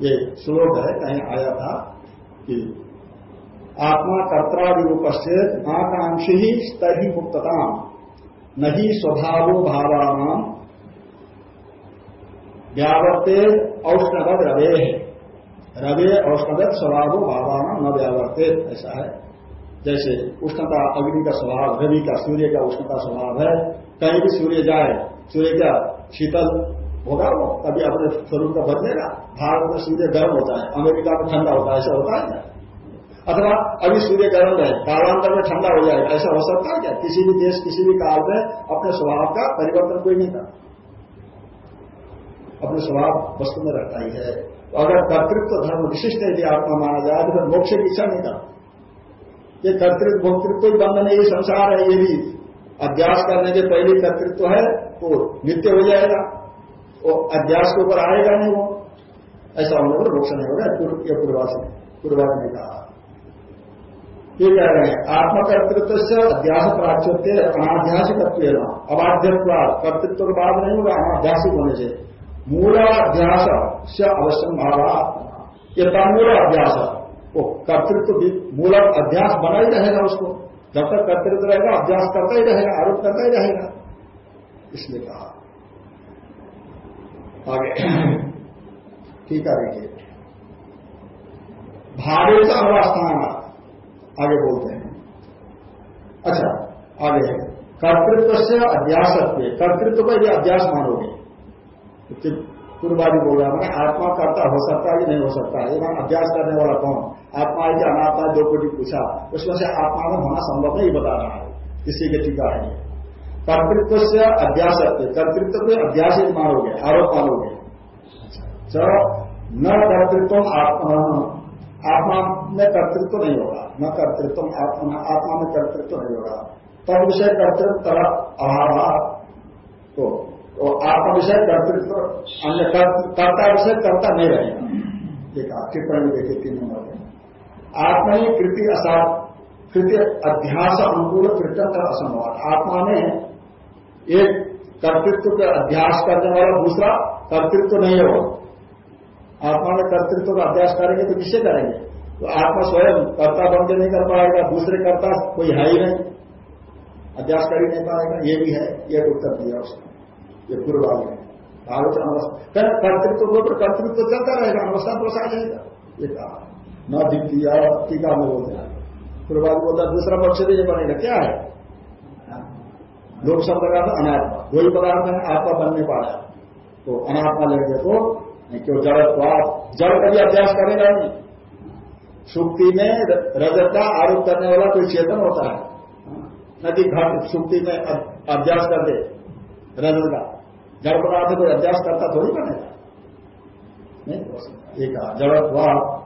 ये श्लोक है, कहीं आया था कि आत्मा कर्ता विरूपस्थित आकांक्षी ही स्तर ही मुक्तता नहीं स्वभावो भावान व्यावर्ते औष्णवद रवे है रवे औष्णवत स्वभाव भावान न व्यावर्तित, ऐसा है। जैसे उष्णता अग्नि का स्वभाव रवि का, सूर्य का उष्णता स्वभाव है। कहीं भी सूर्य जाए, सूर्य का शीतल होगा वो कभी अपने स्वरूप का बदलेगा। भारत में सूर्य गर्म होता है, अमेरिका में ठंडा होता है, ऐसा होता है क्या? अथवा अभी सूर्य गर्म है कालांतर में ठंडा हो जाएगा ऐसा हो सकता है क्या? किसी भी देश, किसी भी काल में अपने स्वभाव का परिवर्तन कोई नहीं करता। अपने स्वभाव वस्तु में रहता ही है। तो अगर कर्तृत्व धर्म विशिष्ट यदि आत्मा माना जाए तो फिर मोक्ष की इच्छा नहीं करता। ये कर्तृत्व, भोक्तृत्व ही बंधन ये संसार है, ये भी। अध्यास करने के पहले कर्तृत्व है, वो नित्य हो जाएगा। वो अध्यास के ऊपर आएगा नहीं वो। ऐसा होने पर मोक्ष नहीं होगा ये पूर्वास ने कहा। ये कह रहे हैं आत्मकर्तृत्व से अध्यास प्राच्य अनाध्यासिक अबाध्यत्व कर्तृत्व का बाद नहीं होगा, अनाध्यासिक होने से। मूलाध्यास से अवश्य भावा ये तमूल अभ्यास वो कर्तृत्व भी मूल अभ्यास बना ही रहेगा उसको। जब तक कर्तृत्व रहेगा, अभ्यास करता ही रहेगा, आरोप करता ही रहेगा। इसलिए कहा। आगे। ठीक है देखिए भावे का अवस्थान। आगे बोलते हैं। अच्छा आगे कर्तृत्व से अभ्यास कर्तृत्व का यह अभ्यास मानोगे पूर्वादि बोल रहा है आत्मा करता हो सकता है कि नहीं हो सकता ये अभ्यास करने वाला कौन? आत्मा है कि अनात्मा दो कोटि पूछा। उसमें से आत्मा में होना संभव नहीं बता रहा है इसी के टीका है कर्तृत्व से अभ्यास कर्तृत्व में अभ्यास मानोगे आरोप मानोगे न कर्तृत्व आत्मा आत्मा में कर्तृत्व नहीं होगा न कर्तृत्व आत्मा आत्मा में कर्तृत्व नहीं होगा। तब विषय कर्तृत्व अभाव तो, तो आत्मा विषय कर्तृत्व, अन्य कर्ता विषय कर्ता नहीं रहेगा। एक टिप्पणी देखिए तीन नंबर में। आत्मा ही कृति असाध, कृति अध्यास अनुकूल कृत्यंतर असंभव। आत्मा में एक कर्तृत्व का अध्यास करने वाला दूसरा कर्तृत्व नहीं होगा आत्मा में कर्तृत्व का अभ्यास करेंगे तो किससे करेंगे? तो आत्मा स्वयं कर्ता बन के नहीं कर पाएगा, दूसरे कर्ता कोई है ही नहीं। अभ्यास कर ही नहीं पाएगा, ये भी है, ये उत्तर दिया उसने। ये पूर्व वाले आलोचना अवस्था कर्तृत्व को तो कर्तृत्व चलता रहेगा अवस्था तो आ जाएगा ये कहा न टीका में बोलते हैं पूर्वादि बोलता दूसरा पक्ष भी ये बनेगा क्या है लोक शब्द का अनात्मा दो ही पदार्थ है आत्मा बनने पाया तो अनात्मा लेंगे तो क्यों जड़त्वाद जड़ का भी अभ्यास करेगा नहीं सुक्ति में रजत का आरोप करने वाला कोई चेतन होता है नदी घट सुक्ति में अभ्यास कर दे रजत का जड़ पदार्थ कोई अभ्यास करता थोड़ी बनेगा। नहीं एक जड़त्वाद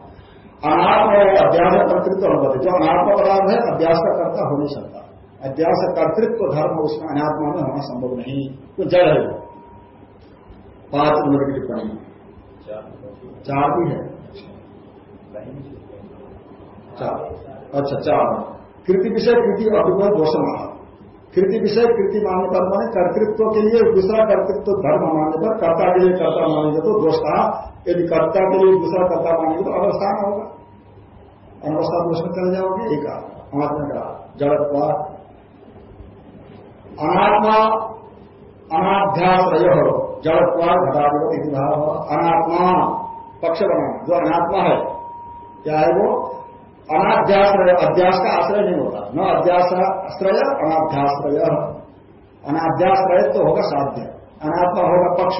अनात्म और अभ्यास कर्तृत्व होता जो अनात्म पदार्थ है अभ्यास का कर्ता हो नहीं सकता। अभ्यास कर्तृत्व धर्म उसमें अनात्मा में होना संभव नहीं। तो जड़ है वो। पाँच नंबर की टिप्पणी। चार भी है। चार। अच्छा चार। कृति विषय, कृति अभिनय दोषम कृति विषय, कृति मानने पर माने कर्तृत्व के लिए दूसरा कर्तृत्व धर्म मानने पर कर्ता के लिए कर्ता मानेंगे तो दोष। कहा यदि कर्ता के लिए दूसरा कर्ता मानेंगे तो अवस्थान होगा। अनवस्था दोष में चले जाओगे, एक आत्मा का जड़त्वा अनात्मा अनाध्यास जड़त्वा घटाधिपति भाव अनात्मा, पक्ष बनाना, जो अनात्मा है, क्या है वो? अनाध्याश्रय अध्यास का आश्रय नहीं होता। न अध्यास आश्रय, अनाध्याश्रय। अनाध्याश्रय तो होगा साध्य। अनात्मा होगा पक्ष।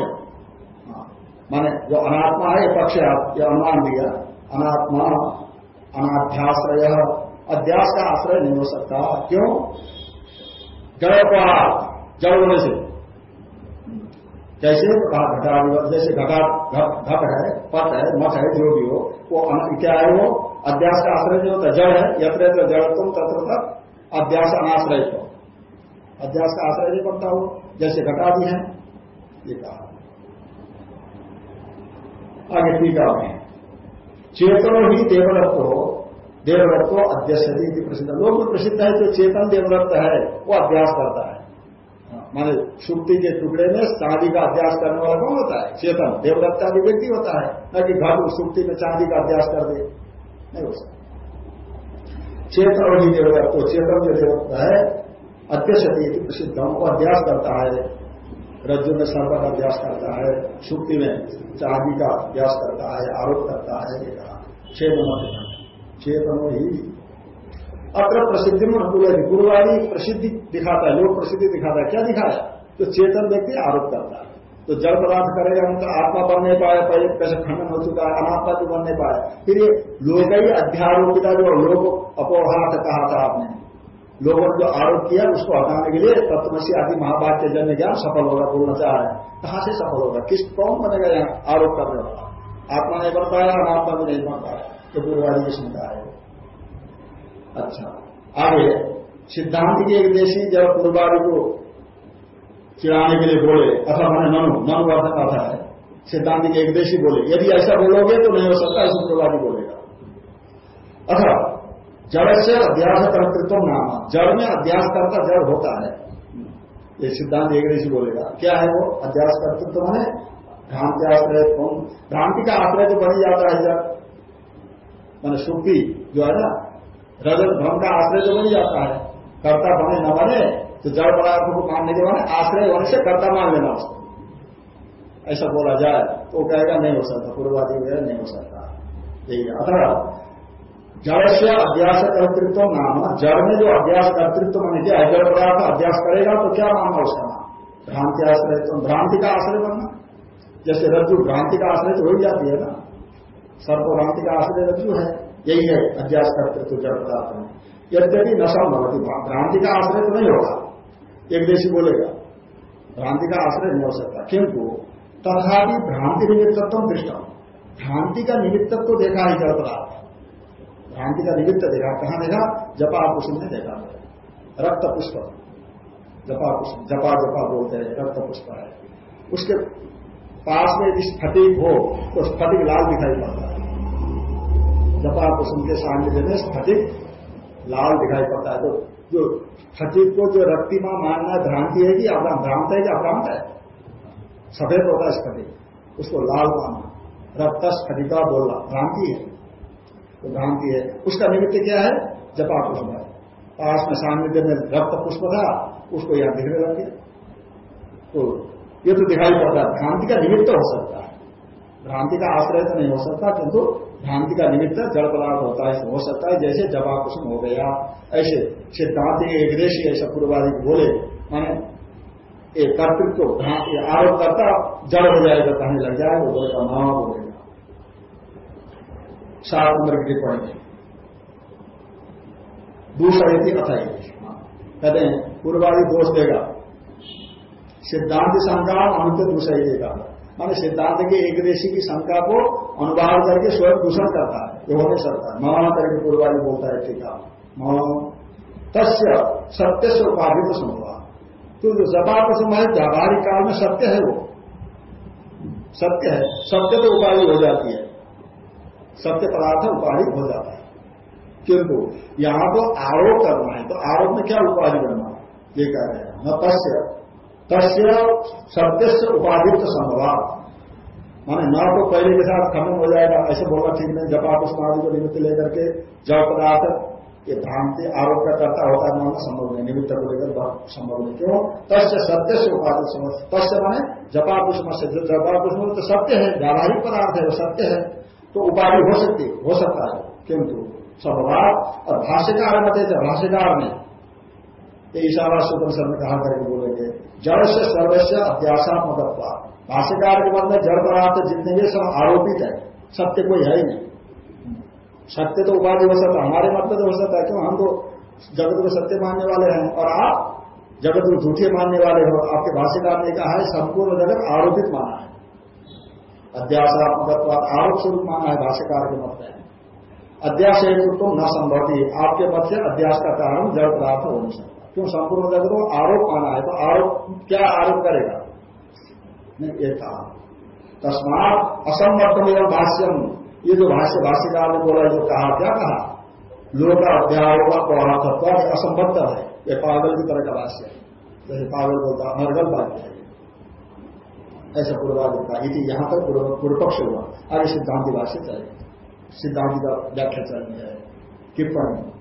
हाँ। माने जो अनात्मा है, ये पक्ष है ये अनुमान दिया अनात्मा, अनाध्याश्रय अध्यास का आश्रय नहीं हो सकता। क्यों? जड़ जड़ होने से। कहा घटा जैसे घटा, घट है, पट है, मठ है, जो भी हो, वो क्या है वो? अध्यास का आश्रय जो होता है जड़ है यत्र यत्र जड़ तुम तत्र तक अध्यास अनाश्रय हो अध्यास का आश्रय नहीं बनता हो जैसे घटा भी है, ये कहा। आगे टीका में चेतनो ही देवदत्त हो देवदत्तो अध्यक्ष प्रसिद्ध। लोग प्रसिद्ध है, जो चेतन देवदत्त है, वो अभ्यास करता है। माने सुक्ति के टुकड़े में चांदी का अभ्यास करने वाला कौन होता है? चेतन। देवदत्ता भी व्यक्ति होता है, न कि घर सुक्ति में चांदी का अभ्यास कर दे। नहीं हो सकता। चेतन और देवदत्त तो चेतन जो देवदत्ता है, अध्यक्षति प्रसिद्ध को अभ्यास करता है। रज्जु में सर्व का अभ्यास करता है सुक्ति में चांदी का अभ्यास करता है, आरोप करता है छेद चेतन ही अत्र प्रसिद्धि में गुरुवारी प्रसिद्धि दिखाता है लोग प्रसिद्धि दिखाता है। क्या दिखाया? तो चेतन व्यक्ति आरोप करता है। तो जड़ पदार्थ करेगा तो आत्मा बन नहीं पाया पहले कैसे खंडन हो चुका है, अनात्मा भी बन नहीं पाया फिर ये लोग ही अध्यारोपिता जो लोग अपोहार कहा था आपने। लोगों ने जो आरोप किया, उसको हटाने के लिए तत्वसी आदि महाभारत के जन्म ज्ञान सफल होगा, बोलना चाह रहे हैं। कहाँ से सफल होगा? किस कौन बनेगा यहाँ आरोप करने वाला? आत्मा नहीं बन पाया, अनात्मा भी नहीं बन पाया। तो गुरुवारी की शंका है। अच्छा आगे, सिद्धांत की एक देशी जब पूर्वादि को चिड़ाने के लिए बोले अथा मैंने ननु ननु वर्धन आता है। सिद्धांत के एक देशी बोले, यदि ऐसा बोलोगे तो नहीं हो सकता ऐसा पूर्वादि बोलेगा। अथा जड़ से अध्यास कर्तृत्व नाम, जड़ में अध्यास करता जड़ होता है। ये सिद्धांत एक देशी बोलेगा। क्या है वो? अध्यास कर्तृत्व है भ्रांति आश्रय भ्रांति का आश्रय तो बन जाता है जब मैंने सुखी जो है ना, रजत, भ्रम का आश्रय तो बन जाता है। कर्ता बने न बने तो जड़ पदार्थ को मानने के बाद आश्रय होने से कर्ता मान लेना उसको। ऐसा बोला जाए तो कहेगा, नहीं हो सकता, पूर्वादि वगैरह नहीं हो सकता। यही अतः जड़ से अभ्यास कर्तृत्व नाम। जड़ में जो अभ्यास कर्तृत्व मान क्या जड़ पदार्थ अभ्यास करेगा तो क्या मानना उसका नाम? भ्रांति आश्रय तो भ्रांति का आश्रय बनना। जैसे रज्जु भ्रांति का आश्रय तो हो जाती है ना। सर्व भ्रांति का आश्रय रज्जु है। यही है अभ्यास कर्तृत्व जड़ पदार्थ में। यद्यपि नशा भवती, भ्रांति का आश्रय तो नहीं होगा। एक देशी बोलेगा। भ्रांति का आश्रय नहीं हो सकता। किंतु तथापि भ्रांति निमित्तत्व दृष्टम भ्रांति का निमित्तत्व देखा ही पदार्थ भ्रांति का निमित्त देखा। कहाँ देखा? जपा कुसुम ने देखा रक्त पुष्प जपा पुष्प जपा जपा बोलते हैं रक्त पुष्प है। उसके पास में यदि स्फटिक हो तो स्फटिक लाल दिखाई पड़ता है। जपा कुसुम के सामने में स्फटिक लाल दिखाई पड़ता है तो जो स्फटिक को जो रक्तिमा मानना भ्रांति है कि अपना भ्रांत है कि अभ्रांत है? सफ़ेद होता है स्फटिक उसको लाल मानना। रक्त स्फटिका बोलना। भ्रांति है। तो भ्रांति है। उसका निमित्त क्या है? जपा पुष्प है पास में सामने में रक्त पुष्प था, उसको यहाँ दिखने लग गया। तो ये तो दिखाई पड़ता है। भ्रांति का निमित्त हो सकता है। भ्रांति का आश्रय तो नहीं हो सकता, किंतु भ्रांति का निमित्त जड़ पदार्थ होता है, हो सकता है जैसे जबा कुसुम हो गया, ऐसे सिद्धांत एक देशी ऐसा पूर्वादि बोले, माने एक कर्तृत्व आरोप करता, जड़ हो जाएगा, कहने लग जाए वो बोलेगा मामा बोलेगा। सात नंबर की टिप्पणी दूसरा अथा कहते हैं, पूर्वादि दोष देगा। सिद्धांत शंका, अनुत दूसरा ही देगा। माने सिद्धांत के एक देशी की शंका को अनुवाद करके स्वयं दूषण करता है, ये हो नहीं सकता मौन करके पूर्वादि बोलता है टीका मौन तस्य सत्य से उपाधित संभव। तो जो जबाब समय व्यावहारिक काल में सत्य है वो। सत्य है। सत्य तो उपाधि हो जाती है। सत्य पदार्थ उपाधि हो जाता है। किंतु यहाँ तो आरोप करना है। तो आरोप में क्या उपाधि करना ये कह रहे हैं। न तस्य। तस्य सत्य से उपाधित संभव। माने न तो पहले के साथ खत्म हो जाएगा, ऐसे बोलना ठीक नहीं। जब आप उस को निमित्त लेकर के जब पदार्थ ये भ्रांति आरोप का करता होता है, मानना संभव नहीं। निमित्त को लेकर संभव नहीं। क्यों? तस्य सत्य से उपाधित संभव तस्य माने जपा कुष्म से जो जपा कुष्म तो सत्य है व्यावहारिक पदार्थ है, वो सत्य है। तो उपाधि हो सकती, हो सकता है। किंतु स्वभाव और भाष्यकार मत है। भाष्यकार में ये ईशावास उपनिषद में कहा करके बोलेंगे जड़ से सर्वस्व अध्यासात्मक भाष्यकार के मत में जड़ पदार्थ जितने भी सब आरोपित है। सत्य कोई है ही नहीं। सत्य तो उपाधि हो। सकता हमारे मत में तो हो सकता है। क्यों? हम तो जगत को सत्य मानने वाले हैं। और आप जगत को झूठे मानने वाले हो। आपके भाष्यकार ने कहा है, संपूर्ण जगत आरोपित माना है। अध्यासात्मक आरोप स्वरूप माना है भाष्यकार के मत में। अध्यास तुम न संभवती। आपके मत से अध्यास का कारण जड़ पदार्थ हो नहीं सकता। क्यों? संपूर्ण जगत को आरोप माना है। तो आरोप क्या आरोप करेगा? नहीं एक कहा। तस्मात एवं भाष्यम। ये जो भाष्य भाष्यकार ने बोला जो कहा, क्या कहा? लोग का अध्यारोप पौरातत्व असंबद्ध है। ये पागल की तरह का भाष्य है। जैसे पागल बोलता अनर्गल बात है। ऐसा पूर्वादि का इति यहाँ तक पूर्व पक्ष हुआ। आगे सिद्धांति भाष्य चाहिए सिद्धांति का व्याख्या चाहिए है। टिप्पणी।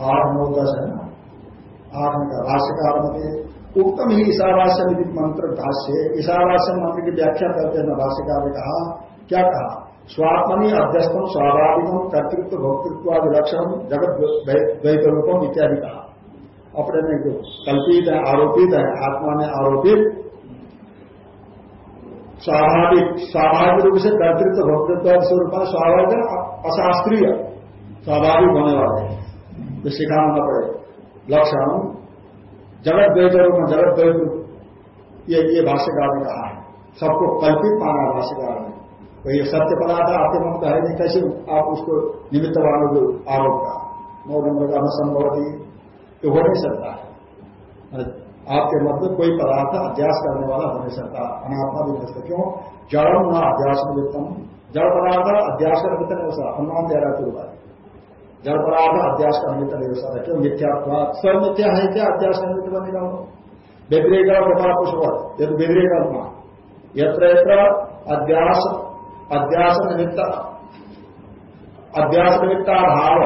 आठ नौ दस है ना आठ में का भाष्यकार में उत्तम ही ईशावास्य मंत्र भाष्य ईशावास्य मंत्र की व्याख्या करते हैं भाष्यकार ने कहा, क्या कहा? स्वात्मनि अध्यस्तम स्वाभाविकम कर्तृत्व भोक्तृत्व विलक्षण जगत द्वैत रूपम इत्यादि कहा। अपने में जो कल्पित है, आरोपित है, आत्मा में आरोपित, स्वाभाविक स्वाभाविक रूप से कर्तृत्व भोक्तृत्व स्वरूप स्वाभाविक अशास्त्रीय, स्वाभाविक होने वाले जो सिखाना न पड़े लक्षण, जगत द्वैत में जगत द्वैत, ये ये भाष्यकार ने कहा है। सबको कल्पित माना भाष्यकार ने। तो ये सत्य पदार्थ आपके मन का है नहीं, कैसे आप उसको निमित्त वालों को आरोप का? नौ नंबर का संभव थी तो हो नहीं सकता। है आपके मत में कोई पदार्थ अध्यास करने वाला हो नहीं सकता। अनात्मा भी नहीं क्यों? जड़म न अध्यास निमित्तम। जड़ पदार्थ अध्यास हो सकता। अनुमान दे रहा है। जड़ पदार्थ अध्यास का निमित्त नहीं हो। क्यों मिथ्या स्वयं मिथ्या है क्या? अध्यास का निमित्त बनेगा वो व्यतिरेक कुछ यदि व्यतिरेक आत्मा यत्र यत्र अध्यास अध्यास निमित्त अध्यास निमित्ता भाव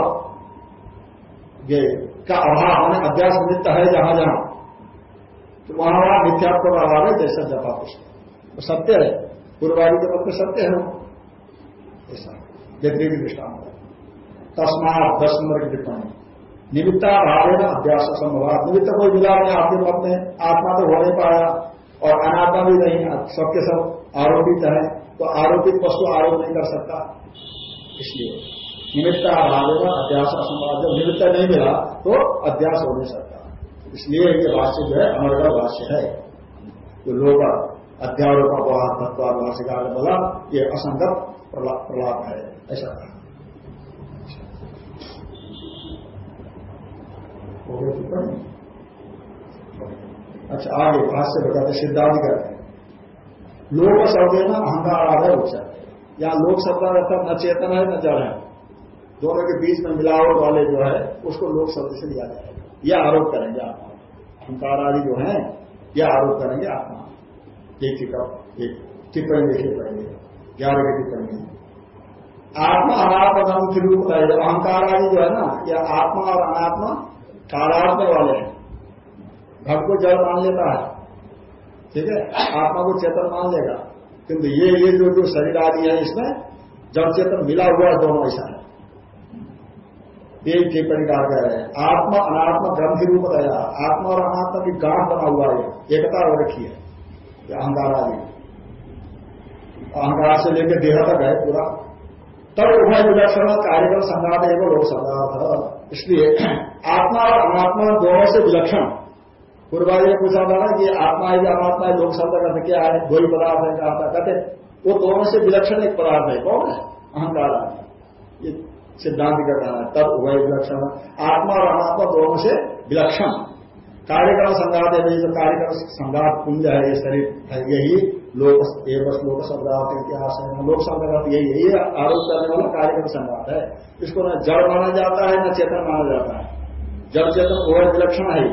ये का अभाव मैंने अध्यास निमित्त है जहाँ जहाँ। तो वहाँ वहाँ मिथ्यात्व का अभाव है, जैसा जपा तो सत्य है। पूर्वादि के में सत्य है ऐसा। व्यतिरिक दृष्टांत तस्मात दस नंबर की टिप्पणी निमित्ता भाव है अभ्यास संभव निमित्त कोई मिला नहीं आपके मत में आत्मा तो हो नहीं पाया और अनात्मा भी नहीं सबके सब आरोपित है तो आरोपित वस्तु आरोप नहीं कर सकता। इसलिए निमित्त अभाव है अध्यास असंभव जब निमित्त नहीं मिला तो अध्यास हो नहीं सकता। इसलिए ये भाष्य जो है अमरगढ़ भाष्य है। जो लोग अध्यारोप अपवाद भाष्यकार ने बोला, ये असंगत प्रलाप है। ऐसा कहा हो गए टिप्पणी अच्छा आगे भाष्य बताते सिद्धांत करते हैं। लोक शब्द है ना, अहंकार आधार उच्चर या लोक शब्द रहता न चेतन है, न जड़ है। दोनों के बीच में मिलावट वाले जो है, उसको लोक शब्द से लिया जाएगा यह आरोप करेंगे आत्मा। अहंकार आदि जो है यह आरोप करेंगे आत्मा। एक टिप्पणी देखिए पहले ग्यारह की टिप्पणी आत्मा अनात्मा रूप में अहंकार आदि जो है ना यह आत्मा और अनात्मा कालात्म वाले हैं। घट को जड़ मान लेता है। ठीक है? आत्मा को चेतन मान लेगा। किंतु ये ये जो जो शरीर आदि है इसमें जड़ चेतन मिला हुआ है दोनों ऐसा है। ये टिप्पणी कार कह रहे हैं। आत्मा अनात्मा ग्रंथि रूप रहा आत्मा और अनात्मा की गांठ बना हुआ है। एकता हो रखी है। अहंकार आदि। अहंकार से लेकर देह तक है पूरा। तब उभय विलक्षण कार्यक्रम संघात एवं लोक संघात। इसलिए आत्मा और अनात्मा दोनों से विलक्षण। पूर्वाजी ने पूछा था ना कि आत्मा है या अनात्मा है लोक शब्द का क्या है? दो ही पदार्थ है कहा था कहते वो दोनों से विलक्षण एक पदार्थ है, कौन है? अहंकार ये सिद्धांत का कहना है, तब वही विलक्षण आत्मा और अनात्मा दोनों से विलक्षण। कार्यक्रम संघात है जो कार्यक्रम संघात पुंज है, ये शरीर है, यही लोक एवं लोक इतिहास है लोक संघात यही यही आरोप करने वाला कार्यक्रम संघात है। इसको न जड़ माना जाता है न चेतन माना जाता है। जड़ चेतन वह विलक्षण है।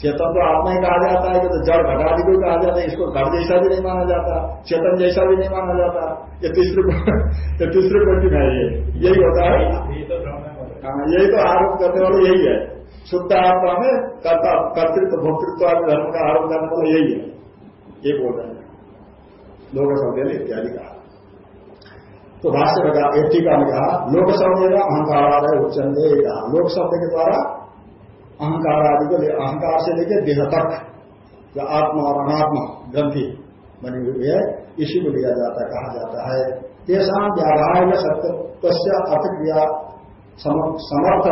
चेतन तो आत्मा ही कहा जाता है तो जड़ घटादि को कहा जाता है इसको घट जैसा भी नहीं माना जाता चेतन जैसा भी नहीं माना जाता। ये तीसरे ये तीसरे क्वेश्चन है। ये यही होता है। हाँ यही तो आरोप करने वाले यही है। शुद्ध आत्मा में कर्ता कर्तृत्व भोक्तृत्व धर्म का आरोप करने वाला यही है। ये बोल रहे हैं। लोक शब्द इत्यादि कहा। तो भाष्य में कहा टीका कहा लोक शब्द अहंकार उच्चंदे कहा। लोक शब्द के द्वारा अहंकार आदि को अहंकार से लेकर देह तक जो आत्मा और अनात्मा ग्रंथि बनी हुई है, इसी को लिया जाता कहा जाता है। तेषा व्यावहारिक सत्य अतिक्रिया समर्थ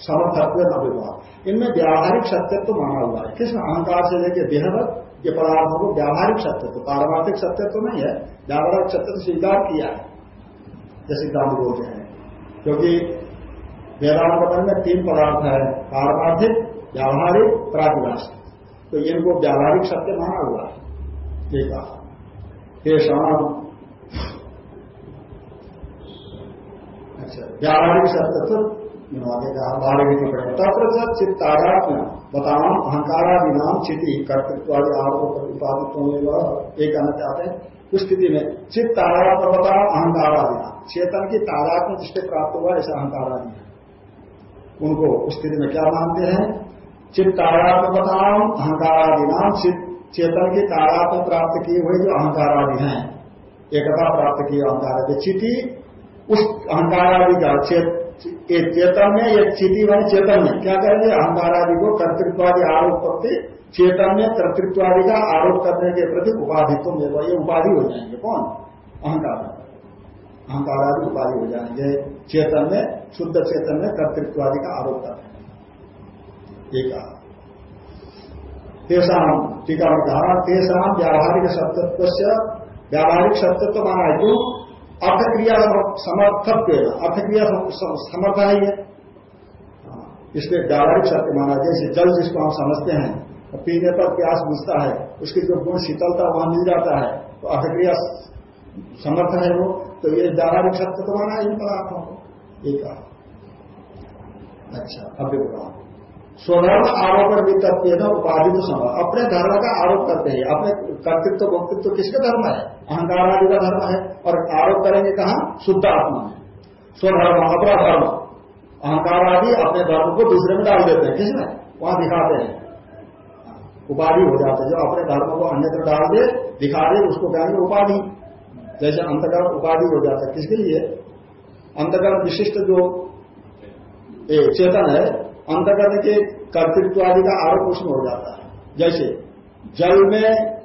समर्थत्व अभिभाव इनमें व्यावहारिक सत्यत्व माना हुआ है। किस अहंकार से लेकर देह तक ये पदार्थों को व्यावहारिक सत्य तो पारमार्थिक सत्य तो नहीं है, व्यावहारिक सत्य तो स्वीकार किया है जैसे सिद्धांत बोलते हैं। क्योंकि वेदांत पद में तीन पदार्थ है, पारमार्थिक, व्यावहारिक प्रातिभाष तो इनको व्यावहारिक सत्य माना हुआ है। ये कहा। अच्छा व्यावहारिक सत्य तो आगे कहा बारह की पड़े तत्र चित्तारात्म बताओ अहंकारादि नाम चिति कर्तृत्व आरोप प्रतिपादित एक कहना चाहते हैं। उस स्थिति में चित्त तारात्म बताओ अहंकारादि चेतन की तारात्म जिससे प्राप्त हुआ, ऐसा अहंकारादि है। उनको उस स्थिति में क्या मानते हैं? चित्त तारात्मताम अहंकारादि नाम चेतन की तारात्म प्राप्त किए हुए जो अहंकारादि हैं। एकता प्राप्त किए अहंकार चिति, उस अहंकारादि का चेतन में एक बने चेतन में क्या करेंगे? अहंकारादि को कर्तृत्वादि आरोप करते, चेतन में कर्तृत्वादि का आरोप करने के प्रति उपाधि उपाधित्व में ये उपाधि हो जाएँगे। कौन? अहंकार। अहंकार आदि उपाधि हो जाएँगे। चेतन में, शुद्ध चेतन में कर्तृत्व आदि का आरोप कर रहे हैं तेषाम टीका में कहा तेषाम व्यावहारिक सत्यत्व से व्यावहारिक सत्यत्व माना क्यों? अर्थक्रिया समर्थक अर्थक्रिया समर्थ है ये। हाँ, इसलिए व्यावहारिक सत्य माना जैसे जल जिसको हम समझते हैं पीने पर प्यास बुझता है उसकी जो गुण शीतलता वहाँ मिल जाता है तो अर्थक्रिया समर्थ है वो तो ये व्यावहारिक सत्य तो माना इन पदार्थों को। एक अच्छा अब बताओ। स्वधर्म आरोप वित्तीय न उपाधि तो समझ अपने धर्म का आरोप करते हैं। अपने कर्तृत्व, भक्तित्व किसका धर्म है? अहंकार आदि का धर्म है। और आरोप करेंगे कहा? शुद्ध आत्मा है स्वधर्म अपना धर्म अहंकार आदि अपने धर्म को दूसरे में डाल देते हैं। किसमें वहाँ दिखाते हैं। उपाधि हो जाते हैं। जो अपने धर्म को अन्यत्र डाल दे, दिखा दे, उसको कहेंगे उपाधि। जैसे अंतकरण उपाधि हो जाता है। किसके लिए? अंतकरण विशिष्ट जो चेतन है अंतकरण के कर्तृत्व आदि का आरोप उसमें हो जाता है। जैसे जल में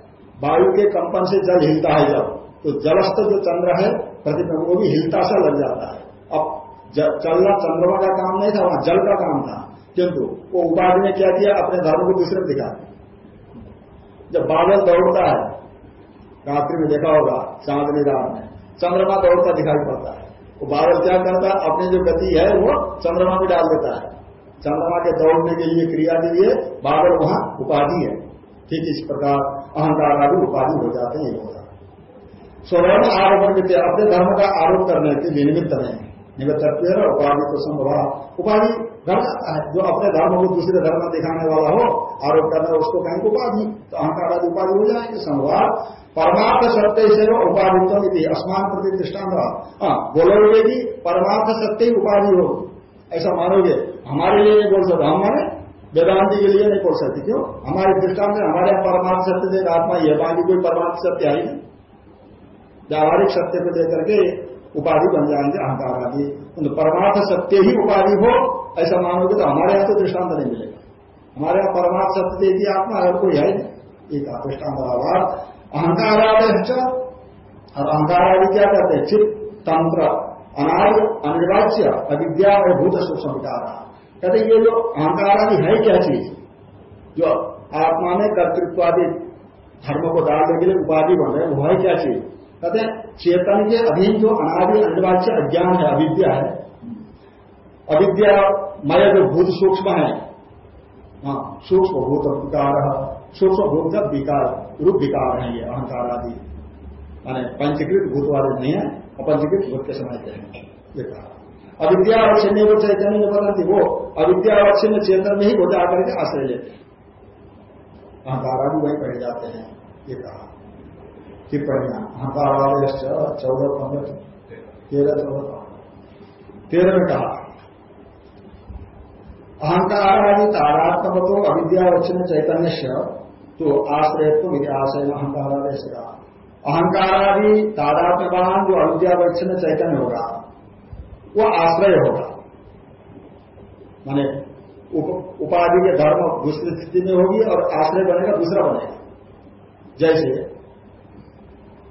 वायु के कंपन से जल हिलता है जब तो जलस्थ जो चंद्र है, प्रतिबिंब वो भी हिलता सा लग जाता है। अब चलना चंद्रमा का काम नहीं था, वहाँ जल का काम था। किंतु वो उपाधि ने क्या किया? अपने धर्म को दूसरे दिखा जब बादल दौड़ता है, रात्रि में देखा होगा चांदनी रात में, चंद्रमा दौड़ता दिखाई पड़ता है। वो बादल क्या करता है? अपनी जो गति है, वो चंद्रमा में डाल देता है। चंद्रमा के दौड़ने के लिए क्रिया के लिए बादल वहाँ उपाधि है। ठीक इस प्रकार अहंकार आदि उपाधि हो जाते हैं होगा स्वर्ण आरोपण के अपने धर्म का आरोप करने के लिए निमित्त नहीं। निमित्त उपाधि को संभव। उपाधि है, जो अपने धर्म को दूसरे धर्म दिखाने वाला हो, आरोप करना उसको कहेंगे उपाधि। तो अहंकार आदि उपाधि हो जाएँगे संवाद परमार्थ सत्य से उपाधित्व यदि असमान प्रति दृष्टान हाँ बोलोगे कि परमार्थ सत्य ही उपाधि हो ऐसा मानोगे? हमारे लिए नहीं बोल सकते हम माने वेदांति के लिए नहीं बोल सकते। क्यों? हमारे दृष्टान में हमारे यहाँ परमार्थ सत्य से आत्मा यह बाकी कोई परमार्थ सत्य आई नहीं। व्यावहारिक सत्य को लेकर के उपाधि बन जाएँगे अहंकार आदि। परमार्थ सत्य ही उपाधि हो, ऐसा मानोगे तो हमारे यहाँ तो दृष्टांत नहीं मिलेगा। हमारे यहाँ परमात्म सत्य देती आत्मा अगर कोई है एक दृष्टांत आभार अहंकार और अहंकार आदि क्या कहते हैं? चित्त, तंत्र अनाज अनिर्वाच्य अविद्या और भूत सूक्ष्म विकार कहते ये जो अहंकार आदि है क्या चीज़? जो आत्मा में कर्तृत्वादि धर्म को डालने के लिए उपाधि बन रहे वो है क्या चीज़? कहते चेतन के अधीन जो अनादि अनिर्वाच्य अज्ञान है, अविद्या है अविद्या मय जो भूत सूक्ष्म है हाँ सूक्ष्म भूत विकार सूक्ष्म भूत का विकार रूप विकार है ये अहंकार आदि। माने पंचीकृत भूत वाले नहीं है, अपंचकृत भूत के समय के हैं, ये कहा। अविद्या अवच्छिन्न वो चैतन्य ने बताती वो अविद्या अवच्छिन्न चेतन में ही वो जाकर के आश्रय लेते अहंकार आदि वही पढ़े जाते हैं, ये कहा। टिप्पणियाँ अहंकार आदेश चौदह पंद्रह, तेरह चौदह तेरह में कहा अहंकार आदि तारात्मक तो अविद्यावचन चैतन्य से तो आश्रय तो आशय अहंकार आदि से अहंकार आदि तादात्मवान जो अविद्यावचन चैतन्य होगा वो आश्रय होगा। माने उपाधि के धर्म दूसरी स्थिति में होगी और आश्रय बनेगा, दूसरा बनेगा। जैसे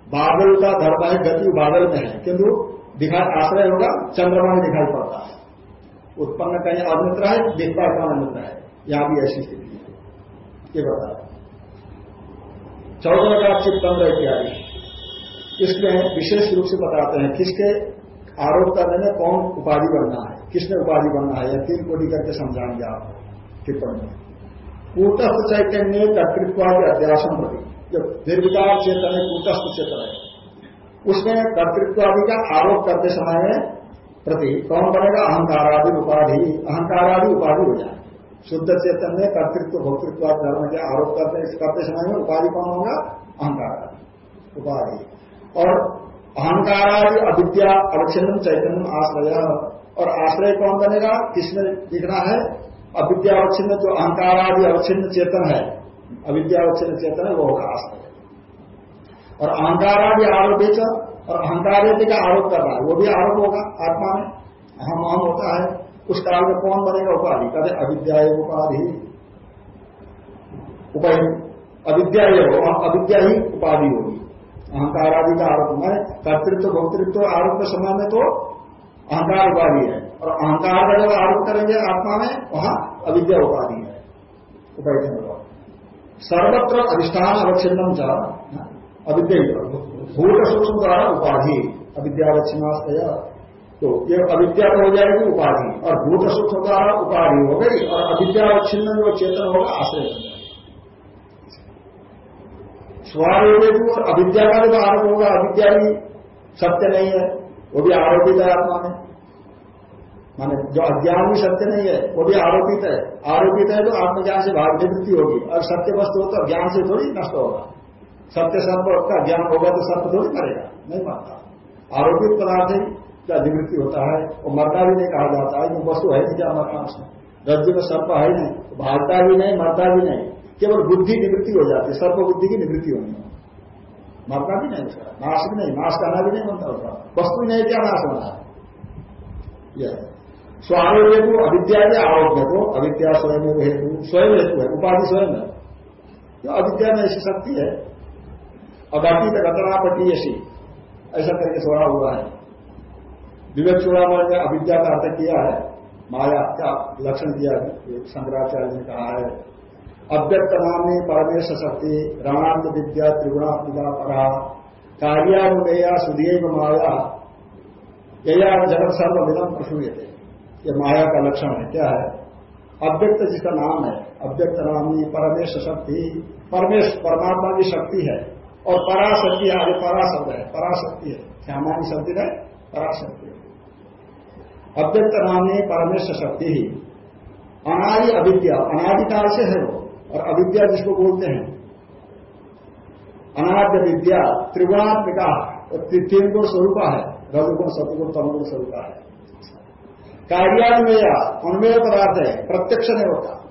बादल का धर्म है, गति बादल में है, किंतु दिखाई, आश्रय होगा, चंद्रमा में दिखाई पड़ता है। उत्पन्न कहीं अमित्र है, दिखता का अमित्र है। यहाँ भी ऐसी स्थिति है। ये बता चौदह का चित्तंत्र इत्यादि इसमें विशेष रूप से बताते हैं, किसके आरोप करने में कौन उपाधि बनना है? किसने उपाधि बनना है? या तीन कोटि करके समझाएँगे आप टिप्पणी कूटस्थ चैतन्य कर्तृत्वादि अध्यासन प्रति, जो निर्विकार चेतन है, कूटस्थ चेतन है उसमें कर्तृत्वादि का आरोप करते समय प्रति कौन बनेगा? अहंकारादि उपाधि अहंकारादि उपाधि हो जाए। शुद्ध चेतन में कर्तृत्व भोक्तृत्व धर्म के आरोप करते करते समय में उपाधि कौन होगा? अहंकार उपाधि। और अहंकारादि अविद्या अवच्छिन्न चैतन्य आश्रय और आश्रय कौन बनेगा? किसमें दिखना है? अविद्या अविद्यावच्छिन्न जो अहंकारादि अवच्छिन्न चेतन है, अविद्या अविद्यावच्छिन्न चेतन है, वो होगा आश्रय। और अहंकारादि आरोपित और अहंकार का आरोप कर रहा है, वो भी आरोप होगा आत्मा में। अहम अहम होता है, उस काल में कौन बनेगा? उपाधि। कहते अविद्या उपाधि। उपाधि। अविद्या अविद्या ही उपाधि होगी। अहंकार आदि का आरोप मैं कर्तृत्व, भोक्तृत्व आरोप के समय में तो अहंकार उपाधि है। और अहंकार का जब आरोप करेंगे आत्मा में, वहाँ अविद्या उपाधि है। उपाधि सर्वत्र अधिष्ठान अवच्छिन्नम चाह अविद्या भूत सूक्ष्म द्वारा उपाधि अविद्यावच्छिन्नाश्रय तो ये अविद्या हो जाएगी, उपाधि। और भूत सूक्ष्म द्वारा उपाधि हो गई, और अविद्यावच्छिन्न जो चेतन होगा, आश्रय बन जाएगा और अविद्या का जो आरोप होगा, अविद्या भी सत्य नहीं है, वो भी आरोपित है आत्मा में। माने जो अज्ञान भी सत्य नहीं है, वो भी आरोपित है। आरोपित है तो आत्मज्ञान से भाग निवृत्ति होगी। और सत्य वस्तु हो तो ज्ञान से थोड़ी नष्ट होगा। सत्य सर्प का ज्ञान होगा तो सर्प थोड़ी मरेगा, नहीं मरता आरोपित पदार्थ ही क्या निवृत्ति होता है, वो मरता भी नहीं कहा जाता है वस्तु है नहीं क्या मरना उसमें। रज्जु में सर्प है नहीं भागता भी नहीं, मरता भी नहीं। केवल बुद्धि निवृत्ति हो जाती है सर्व बुद्धि की निवृत्ति होनी। है मरना भी नहीं उसका नाश भी नहीं, नाश करना भी नहीं बनता उसका वस्तु नहीं, क्या नाश होना है। यह स्वारोग्य को अविद्या के आरोप तो अविद्या स्वयं हेतु स्वयं हेतु है, उपाधि स्वयं है। जो अविद्या में ऐसी शक्ति है। अगाती गतनापति ऐसी ऐसा करके छोड़ा हुआ है। विवेक चूड़ामण ने अविद्या का अर्थ किया है, माया का लक्षण दिया शंकराचार्य ने कहा है। अव्यक्त नामी परमेश शक्ति राणांत विद्या त्रिगुणात्मिका परा कार्यानुमेया सुधीय माया, यया जगत सर्वविदम प्रसूयते। ये माया का लक्षण है, क्या है? अव्यक्त जिसका नाम है अव्यक्त नामी परमेश शक्ति, परमेश, परमात्मा की शक्ति है, और पराशक्ति आगे पराशब्द है पराशक्ति है। श्यामानी शक्ति है पराशक्ति है। अव्यक्त नामी परमेश शक्ति ही। अनादि अविद्या, अनादिकाल से है वो। और अविद्या जिसको बोलते हैं। अनाद्य विद्या, त्रिगुणात्मिका तीन गुण स्वरूप है। रघुगुण, सतगुण, तमगुण स्वरूप है। कार्यान्वय, अनुमेय पदार्थ है, प्रत्यक्ष नहीं होता।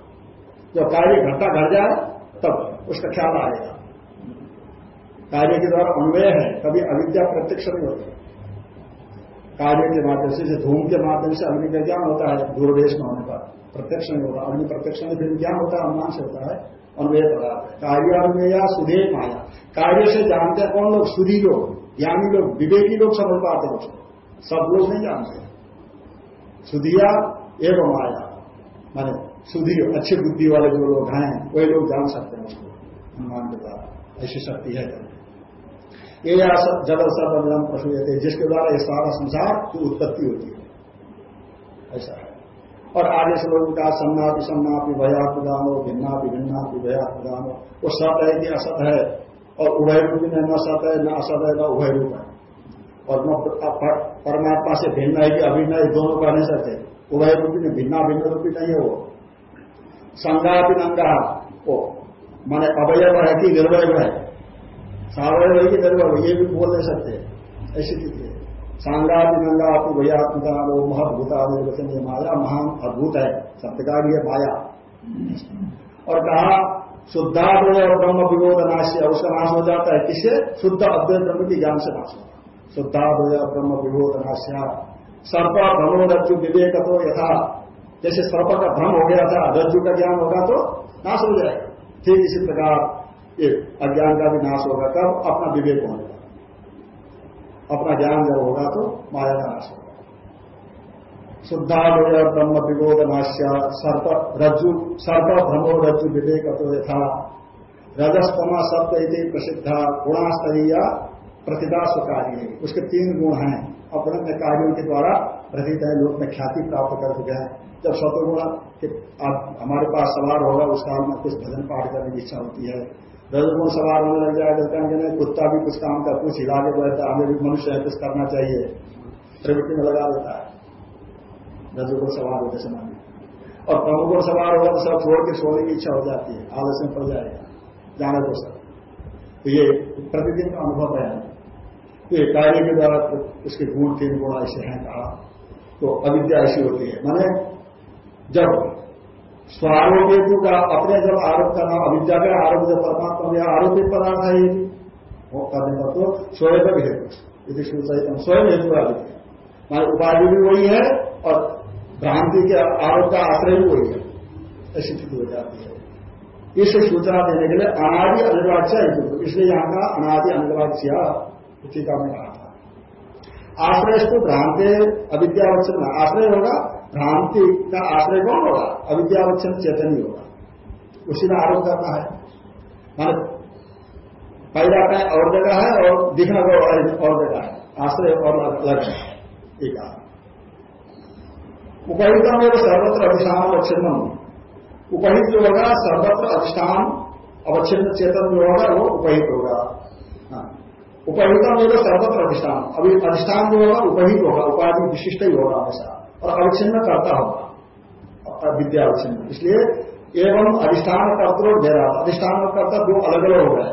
जो कार्य घटना घट जाए, तब उसका ख्याल आएगा कार्य के द्वारा अन्वय है कभी अविद्या प्रत्यक्ष नहीं होती। कार्य के माध्यम से धूम के माध्यम से अग्नि का ज्ञान होता है, दूरदेश में होने पर। प्रत्यक्ष नहीं होता अग्नि प्रत्यक्ष में, फिर ज्ञान होता है? अनुमान से होता है, अन्वय पदार्थ। है कार्यान्वय सुधे माया। कार्य से जानते हैं कौन लोग? सुधी लोग, ज्ञानी लोग, विवेकी लोग समझ पाते हैं सब लोग नहीं जानते। सुधिया एवं माया, माने सुधी, अच्छी बुद्धि वाले जो लोग हैं, वही लोग जान सकते हैं उसको। हनुमान के द्वारा, ऐसी शक्ति है ये जगत सर्वम पशु जिसके द्वारा ये सारा संसार की उत्पत्ति होती है। ऐसा। और आगे से लोगों का सन्नापि सन्नापि भया प्रदान हो भिन्ना भी भिन्ना भी भया प्रदान हो वो सत है कि असत है? और उभय रूप में न सत है, न असत है, न उभय रूप है और न परमात्मा से भिन्न है कि अभिन्न है, दोनों कह नहीं सकते उभय रूपी में भिन्ना भिन्न रूपी नहीं है वो। संगापि नंगा, वो। माने अवयव है कि निर्वय है? सावय है कि निर्वय ये भी बोल नहीं सकते। ऐसी स्थिति। है सांगापि नंगापि भयात्मका वो महदभूता निर्वचन ये माया महान अद्भुत है। सत्यकार ये माया। और कहा शुद्धाद्वय और ब्रह्म विरोध नाश उसका नाश हो जाता है। किससे शुद्ध अद्वैत ब्रह्म की ज्ञान से नाश होता है। शुद्धाद्वय ब्रह्म विरोध नाश्या सर्प भ्रमो रज्जु विवेक तो यथा। जैसे सर्प का भ्रम हो गया था, रज्जु का ज्ञान होगा तो नाश हो जाएगा। ठीक इसी प्रकार ये अज्ञान का भी नाश होगा, तब अपना विवेक का अपना ज्ञान जब होगा तो माया का नाश होगा। शुद्धादय ब्रह्म विबोध नाश्य सर्प रज्जु, सर्प भ्रमो रज्जु विवेक तो यथा। रजस्तमा सत्य इति प्रसिद्ध गुणास्तरीय प्रतिभा स्वकारी उसके तीन गुण हैं। अपने कार्यों के द्वारा प्रसिद्ध है लोग में ख्याति प्राप्त कर चुके हैं। जब सतगुण हमारे पास सवार होगा, उस काल में कुछ भजन पाठ करने की इच्छा होती है। रजगुण सवार होने लग जाएगा कहेंगे कुत्ता भी कुछ काम का कुछ हिला के बैठता हमें भी मनुष्य है, कुछ करना चाहिए। प्रवृत्ति में लगा देता है। रजोगुण सवार होते समय और तमोगुण सवार होगा तो सब छोड़ के सोने की इच्छा हो जाती है आलस में पड़ जाएगा। जाने को सब। तो ये प्रतिदिन का अनुभव है। तो ये कार्य के द्वारा उसके गुण तीन गुण ऐसे हैं कहा। तो अविद्या ऐसी होती है। माने जब स्वारोपेतु का अपने जब आरोप करना, अविद्या का आरोप जब परमात्मा में आरोपित पदार्थ है ये वो करने का तो स्वयं हेतु यदि स्वयं हेतु अविद्या माने उपाधि भी वही है और भ्रांति के आरोप का आश्रय भी वही है। ऐसी स्थिति हो जाती है। इसे सूचना देने के लिए अनादि अनिर्वाच्य इसलिए यहाँ का अनादि अनिर्वाच्य टीका में कहा था। आश्रय को भ्रांति अविद्यावचन आश्रय होगा भ्रांति का आश्रय कौन होगा? अविद्यावचन चेतन ही होगा। उसी में आरोप करना है। मान पैदा का और जगह है और दिखना को और जगह है। आश्रय और अलग है। एक उपहितम एवं सर्वत्र अधिष्ठान अवच्छिन्न उपहित जो होगा, सर्वत्र अधिष्ठान अवच्छिन्न चेतन जो होगा, वो उपहित होगा। हाँ। उपहितम एवं सर्वत्र अधिष्ठान। अभी अधिष्ठान जो होगा, उपहित होगा। उपाधि विशिष्ट ही होगा हमेशा। और अवच्छिन्न करता होगा। विद्या अविच्छिन्न इसलिए एवं अधिष्ठान कर्तव्य दे रहा अधिष्ठान और कर्ता दो अलग अलग हो गए।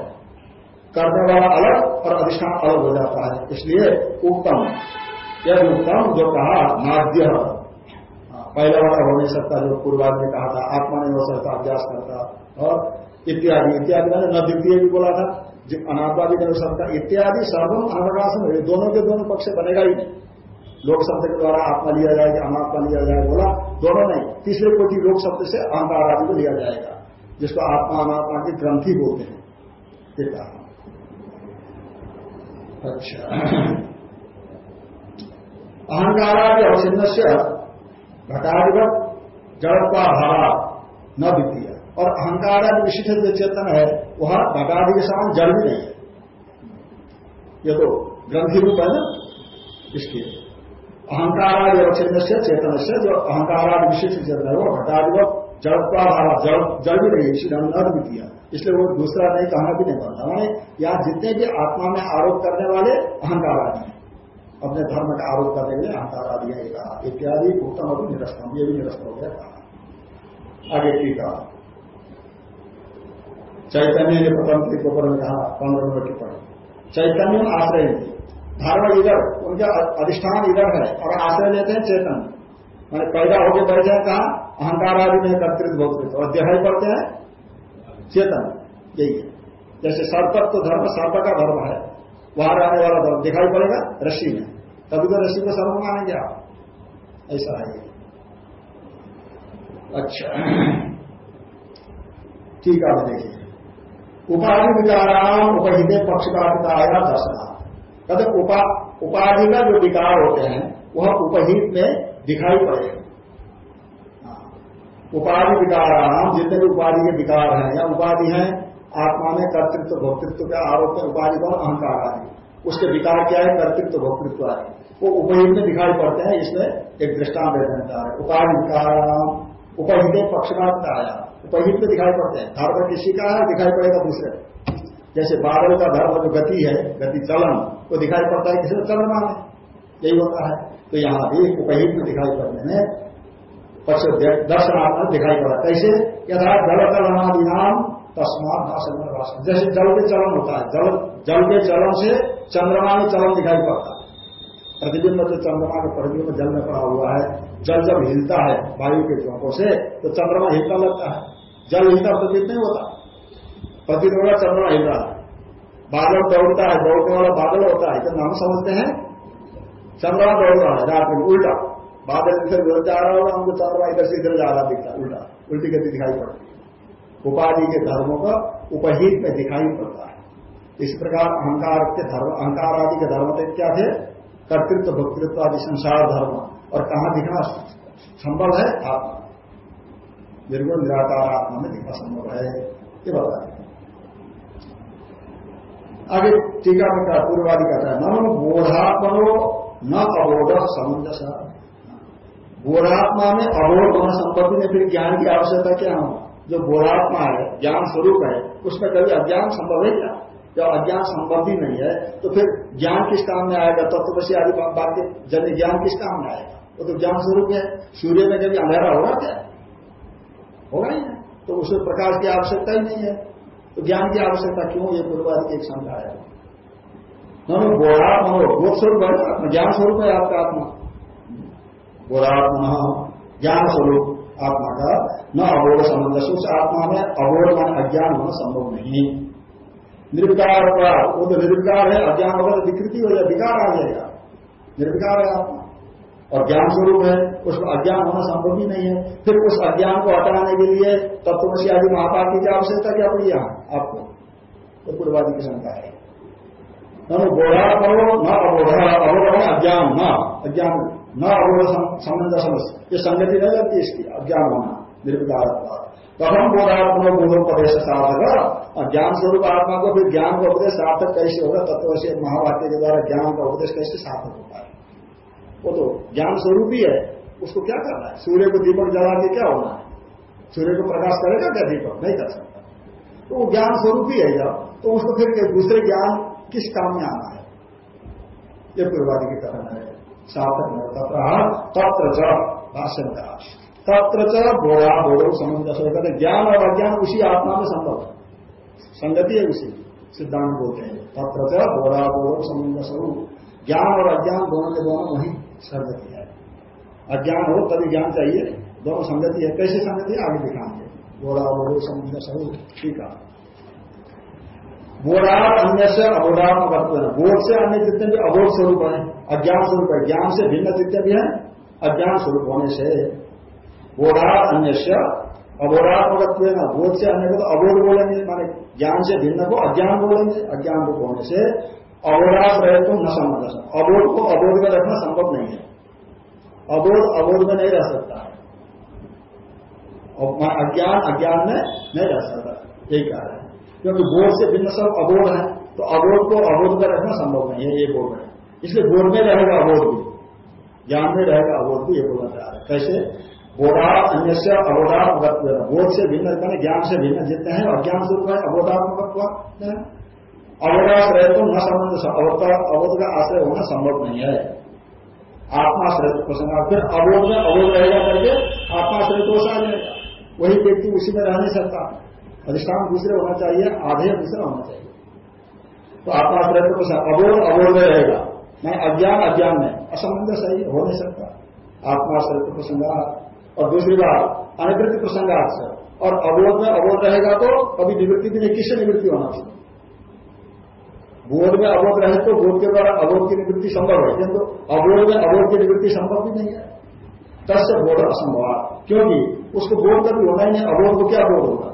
करने वाला अलग और अधिष्ठान अलग हो जाता है। इसलिए उत्तम। यह उत्तम जो कहा नाद्य पहला वाला हो नहीं सकता, जो पूर्वाज ने कहा था, आत्मा नहीं हो सकता, अभ्यास करता। और इत्यादि इत्यादि मैंने न द्वितीय भी बोला था अनात्मा भी नहीं हो सकता। इत्यादि सर्वम अनवकाशन दोनों के दोनों पक्ष बनेगा ही नहीं। लोक शब्द के द्वारा आत्मा लिया जाएगा अनात्मा लिया जाएगा बोला, दोनों नहीं। तीसरे कोटि लोक शब्द से अहंकार आदि को लिया जाएगा, जिसको आत्मा अनात्मा की ग्रंथि बोलते हैं। कहा। अच्छा। अहंकारादि अवचिन्न से घटाधिगत जड़त्वा भाव न वित्तीय और अहंकार विशिष्ट जो चेतन है, वह घटादि के समान जड़ भी नहीं है। ये तो ग्रंथि रूप है ना? इसके अहंकारादि अवच्छेद से चेतन से जो अहंकारादि विशिष्ट चेतन है, वो वो जड़त्वाभाव, जड़ जड़ भी नहीं इसी नर भी किया। इसलिए वो दूसरा नहीं कहना भी नहीं पड़ता मैंने यहाँ जितने भी आत्मा में आरोप करने वाले अहंकार आदि हैं। अपने धर्म का आरोप करने के लिए अहंकार आदि है कहा इत्यादि, उत्तम अभी निरस्त ये भी निरस्त हो गया कहा आगे टीका चैतन्य ने प्रथम ऊपर में कहा, पंद्रह नंबर टिप्पणी चैतन्य आश्रय धर्म इधर उनका अधिष्ठान इधर है, और आश्रय लेते हैं चेतन। मैंने पैदा होकर बैठ जाए कहा? अहंकार आदि में कर्तृत्व भोक्तृत्व और दिखाई पड़ते हैं चेतन, यही है। जैसे सर्पत्व तो धर्म, सर्प का धर्म है वहाँ आने वाला धर्म, दिखाई पड़ेगा रस्सी में। तभी तो रस्सी को सर्व मानेंगे आप। ऐसा है अच्छा। ठीक है देखिए। उपाधि विकाराम उपहित पक्षपातिता आया दर्शना कहते उपा, उपाधि का जो विकार होते हैं, वह उपहित में दिखाई पड़ेगा हाँ। उपाधि विकाराम जितने भी उपाधि के विकार हैं, या उपाधि हैं, आत्मा में कर्तृत्व, भोक्तृत्व के आरोप में उपाधि कौन अहंकार आदि उसके विकार क्या है? कर्तृत्व, भोक्तृत्व आदि वो उपहित में दिखाई पड़ते हैं, इसमें एक दृष्टान देता है। उपाधि विकार उपहित पक्षपात का आया उपहित में दिखाई पड़ते हैं। धर्म किसी का दिखाई पड़ेगा दूसरे। जैसे बादल का धर्म जो गति है, गति चलन वो दिखाई पड़ता है किसी चंद्रमा में यही होता है। तो यहाँ भी उपहित में दिखाई पड़ने में पक्ष दर्शनात्मक दिखाई पड़ा। कैसे? यथा जल चलनादि नाम तस्मात भाषण भाषण। जैसे जल के चलन होता है, जल जल के चलन से चंद्रमा में चलन दिखाई पड़ता है। प्रतिबिंब जो चंद्रमा के प्रतिबिंब जल में पड़ा हुआ है। जल जब हिलता है वायु के चौकों से तो चंद्रमा हिलता लगता है। जल हिलता प्रतीत नहीं होता। प्रतीत होगा चंद्रमा हिल रहा है। बादल दौड़ता है, दौड़ने वाला बादल होता है जब हम समझते हैं। चंद्रमा दौड़ रहा है, रात में उल्टा। बादल इधर उधर जा रहा होगा, हमको चंद्रमा इधर से इधर जा रहा दिखता उल्टा। उल्टी गति दिखाई पड़ती है। उपाधि के धर्मों का उपहित में दिखाई पड़ता है। इस प्रकार अहंकार के धर्म, अहंकार आदि के धर्म थे, क्या थे? कर्तृत्व, भक्तृत्व आदि, संसार धर्म। और कहा दिखना संभव है? आत्मा। निर्गुण, निराकार आत्मा में दिखना संभव है। ये बता आगे टीका में क्या पूर्वादि कहता है, नमो बोधात्मनो न अबोध समंजस बोधात्मा में अबोध होना संपत्ति में फिर ज्ञान की आवश्यकता क्या होगा जो बोधात्मा है, ज्ञान स्वरूप है उसमें कभी अज्ञान संभव है क्या? जब अज्ञान ही नहीं है तो फिर ज्ञान किस काम में आएगा? तत्वशी आदि बात जन्य ज्ञान किस काम में आएगा? वो तो ज्ञान स्वरूप है, सूर्य में कभी अंधेरा होगा क्या? होगा ही तो उसमें प्रकाश की आवश्यकता ही नहीं है। तो ज्ञान की आवश्यकता क्यों ये पूर्वाद की एक शंका है। मनो बोधात्मा बोध स्वरूप है, आत्मा ज्ञान स्वरूप है आपका आत्मा। बोधात्मा ज्ञान स्वरूप आत्मा का न अबोध संबंध उस आत्मा में अबोध मान अज्ञान होना संभव नहीं। निर्विकार वो तो निर्विकार है, अज्ञान होगा तो विकृति हो जाए, विकार आ जाएगा। निर्विकार है आत्मा। और ज्ञान स्वरूप है उसमें अज्ञान होना संभव ही नहीं है। फिर उस अज्ञान को हटाने के लिए तत्वशी आदि महापात की क्या आवश्यकता क्या पड़ी यहाँ? आपको। तो पूर्वादि की शंका है। न बोधा करो, न अबोधा। अबोध अज्ञान, न। अज्ञान, न अबोध संबंध ये संगति नहीं लगती इसकी, अज्ञान होना निर्विकार कथम बोधात्मा बोधोपदेश साधक। ज्ञान स्वरूप आत्मा को फिर ज्ञान का उपदेश सार्थक कैसे होगा? तत्व से महावाक्य के द्वारा ज्ञान का उपदेश कैसे सार्थक होता है? वो तो ज्ञान स्वरूप ही है उसको क्या करना है? सूर्य को दीपक जला के क्या होना है? सूर्य को प्रकाश करेगा क्या दीपक? नहीं कर सकता। तो वो ज्ञान स्वरूप ही है जब तो उसको फिर दूसरे ज्ञान किस काम में आना है? ये पूर्वादि की कथन है। साधक तत्र च, भाष्य का तत्र च, बोधा, बोधो समंजस कहते ज्ञान और अज्ञान उसी आत्मा में संभव है। संगति है उसी, सिद्धांत बोलते हैं। तत्र च, बोधा, बोधो समंजस ज्ञान और अज्ञान दोनों के दोनों वही संगति है। अज्ञान हो, तभी ज्ञान चाहिए। दोनों संगति है। कैसे संगति है? आगे दिखाएँगे। बोधा बोधो समंजस ठीक है। बोधात अन्य से अबोधात्मक बोध से अन्य जितने भी अबोध स्वरूप है, अज्ञान स्वरूप है। ज्ञान से भिन्न जितने भी है, अज्ञान स्वरूप होने से। बोधात अन्य से अबोधात्मक बोध से अन्य को तो अबोध बोलेंगे। माने ज्ञान से भिन्न को अज्ञान बोलेंगे। अज्ञान रूप होने से अबोधात रहे तो न संबंध अबोध को अबोध में रखना संभव नहीं है। अबोध अबोध में नहीं रह सकता। है अज्ञान अज्ञान में नहीं रह सकता। यही कहा है। क्योंकि बोध से भिन्न सब अबोध है तो अबोध को अबोध में रखना संभव नहीं है, ये बोध है। इसलिए बोध में रहेगा अबोध भी। ज्ञान में रहेगा अबोध भी, ये बोलना चाह रहे कैसे? बोधा अन्य से अबोधात्मक बोध से भिन्न ज्ञान से भिन्न जितने हैं, अज्ञान स्वरूप है अबोधात्मक अवोधाश्रय तो न संबंध अवोध का आश्रय होना संभव नहीं है। आत्माश्रय तो प्रसंग फिर अवोध में अवोध रहेगा करके आत्माश्रय दोष आ जाएगा। वही व्यक्ति उसी में रह नहीं सकता। अधिष्ठान दूसरे होना चाहिए आधे दूसरा होना चाहिए। तो आत्माश्रय तो प्रसंग अवोध अवोध में रहेगा। मैं अज्ञान अज्ञान में। असमंजस सही हो नहीं सकता। आत्माश्रय तो प्रसंग और दूसरी बात, अनिवृत्ति प्रसंगात और अवोध में अवोध रहेगा तो कभी निवृत्ति भी नहीं, किससे निवृत्ति होना चाहिए? बोध में अबोध रहे तो बोध के द्वारा अबोध की निवृत्ति संभव है, किंतु अबोध में अबोध की निवृत्ति संभव भी नहीं है। तस्य बोध असंभव। क्योंकि उसको बोध कभी होना ही नहीं अबोध को क्या बोध होगा?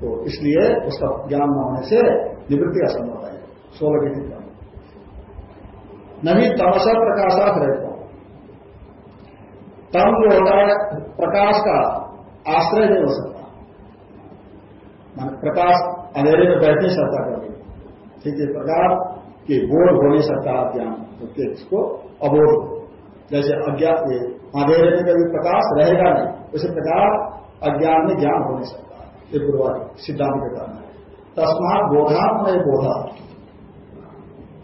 तो इसलिए उसका ज्ञान न होने से निवृत्ति असंभव है। सोलह के चित्र नहीं तमसा प्रकाशात रहता। तम जो होता है, प्रकाश का आश्रय नहीं हो सकता। प्रकाश अंधेरे में बैठ नहीं सकता ठीक इस प्रकार कि बोध हो नहीं सकता ज्ञान तो इसको अबोध जैसे अज्ञान अंधेरे में कभी प्रकाश रहेगा नहीं, उसी प्रकार अज्ञान में ज्ञान हो नहीं सकता ये गुरुवार सिद्धांत के कारण है। तस्मात बोधात्मा बोधा।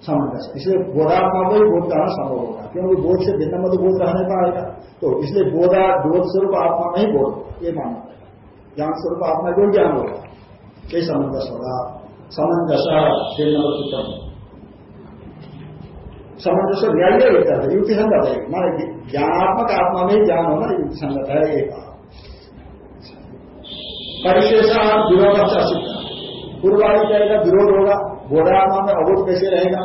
समझ इसलिए बोधात्मा को ही बोध करना संभव होगा, क्योंकि बोध से भिन्न मत बोध रहने पाएगा तो इसलिए बोधा बोध स्वरूप आत्मा नहीं बोध, ये मानना ज्ञान स्वरूप आत्मा जो ज्ञान होगा? यही समंजस होगा समंजस चिन्ह समंजस न्याय होता है, युक्ति संगत है माने ज्ञानात्मक आत्मा में ज्ञान होना युक्ति संगत है एक परिशेषा विरोध से असिद्ध पूर्वादि कहेगा विरोध होगा बोधात्मा में अवोध कैसे रहेगा?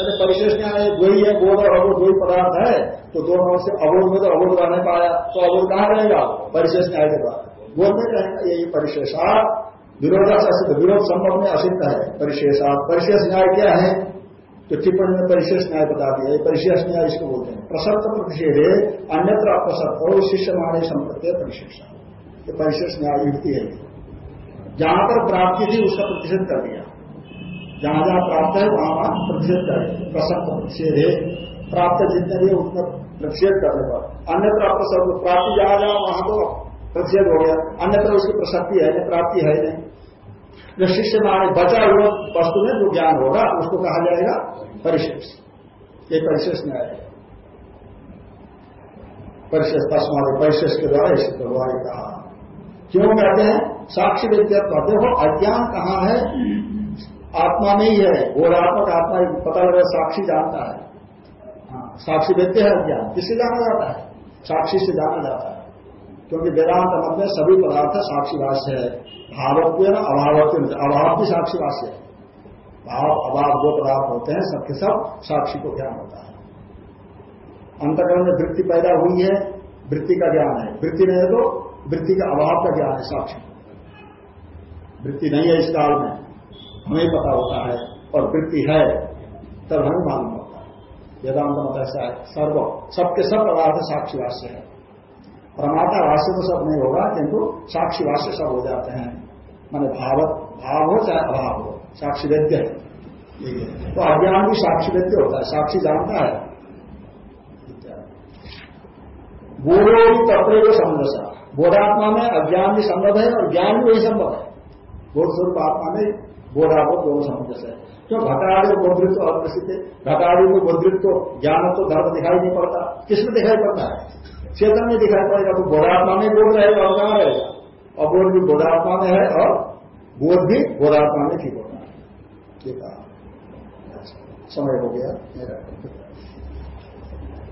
अरे परिशेष ज्ञान है, वही है बोध और अवोध वही पदार्थ है। तो दोनों से अवोध में तो अवोध रहने पाया तो अवोध कहाँ रहेगा? परिशेष न्याय के बाद बोध में रहेगा, यही परिशेषा विरोधा असिद्ध विरोध संभव में असिद्ध है। परिशेषा परिशेष न्याय क्या है? तो टिप्पणी में परिशेष न्याय बता दिया। परिशेष न्याय इसको बोलते हैं। प्रसक्त प्रतिषेधे अन्यत्र अप्रसक्त और शिष्य माने संप्रत्य परिशेष। ये परिशेष न्याय युक्ति है। जहाँ पर प्राप्ति थी उसका प्रतिषेध कर दिया। जहाँ जहाँ प्राप्त है, वहाँ वहाँ प्रतिषेध करे प्रसक्त प्रतिषेध है प्राप्त जितने भी उसका प्रतिषेध करने पर अन्यत्र अप्रसक्त प्राप्ति जहाँ जहाँ, वहाँ तो प्रतिषेध हो गया। अन्यत्र उसकी प्रसक्ति है प्राप्ति है नहीं। जो शिष्य माने बचा हुआ वस्तु में जो ज्ञान होगा उसको कहा जाएगा परिशेष। ये परिशेष में आएगा परिशेष तस्माद परिशेष के द्वारा इसे हुआ कहा। क्यों कहते हैं? साक्षी विद्या देखो अज्ञान कहाँ है? आत्मा में ही है। गोरात्मक आत्मा पता लगा साक्षी जानता है। हाँ, साक्षी व्यक्ति है अज्ञान। किससे जाना जाता है? साक्षी से जाना जाता है। क्योंकि वेदांत मत में सभी पदार्थ साक्षी भाष्य है। भावत्व न अभावत्व अभाव भी साक्षी वास्य है। भाव, अभाव दो पदार्थ होते हैं, सबके सब साक्षी को ज्ञान होता है। अंतकरण में वृत्ति पैदा हुई है, वृत्ति का ज्ञान है। वृत्ति नहीं है तो वृत्ति का अभाव का ज्ञान है, साक्षी। वृत्ति नहीं है इस काल में। हमें पता होता है और वृत्ति है, तब हमें मालूम होता है। वेदांत मत ऐसा है, सर्व, सबके सब पदार्थ साक्षी वास्य है। प्रमाता भाष्य तो सब नहीं होगा, किंतु साक्षी भाष्य सब हो जाते हैं। माने भाव भाव हो चाहे अभाव हो साक्षी वेद्य है। तो अज्ञान भी साक्षी वेद्य होता है, साक्षी जानता है। बोधो भी तत्व समझसा बोधात्मा में अज्ञान भी संभव है और ज्ञान भी वही संभव है। बोध स्वरूप आत्मा में बोधात्मक दोनों समझ है क्यों? घटाड़ी बोधृत्व अप्रसिद्ध घटाड़ी को बोधित्व, ज्ञान तो धर्म दिखाई नहीं पड़ता। किसमें दिखाई पड़ता है? चेतन में दिखाई पड़ेगा तो बोधात्मा में बोध रहेगा कहाँ रहेगा। और बोध भी बोधात्मा में है और बोध भी बोधात्मा में ठीक होना है। ठीक है समय हो गया। मेरा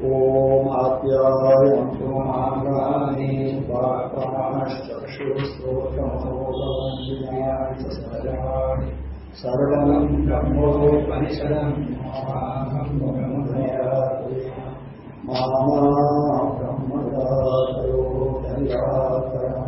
ओम सर्वं ब्रह्मोपनिषदं ब्रह्मदायो निराकरणमस्ते मयि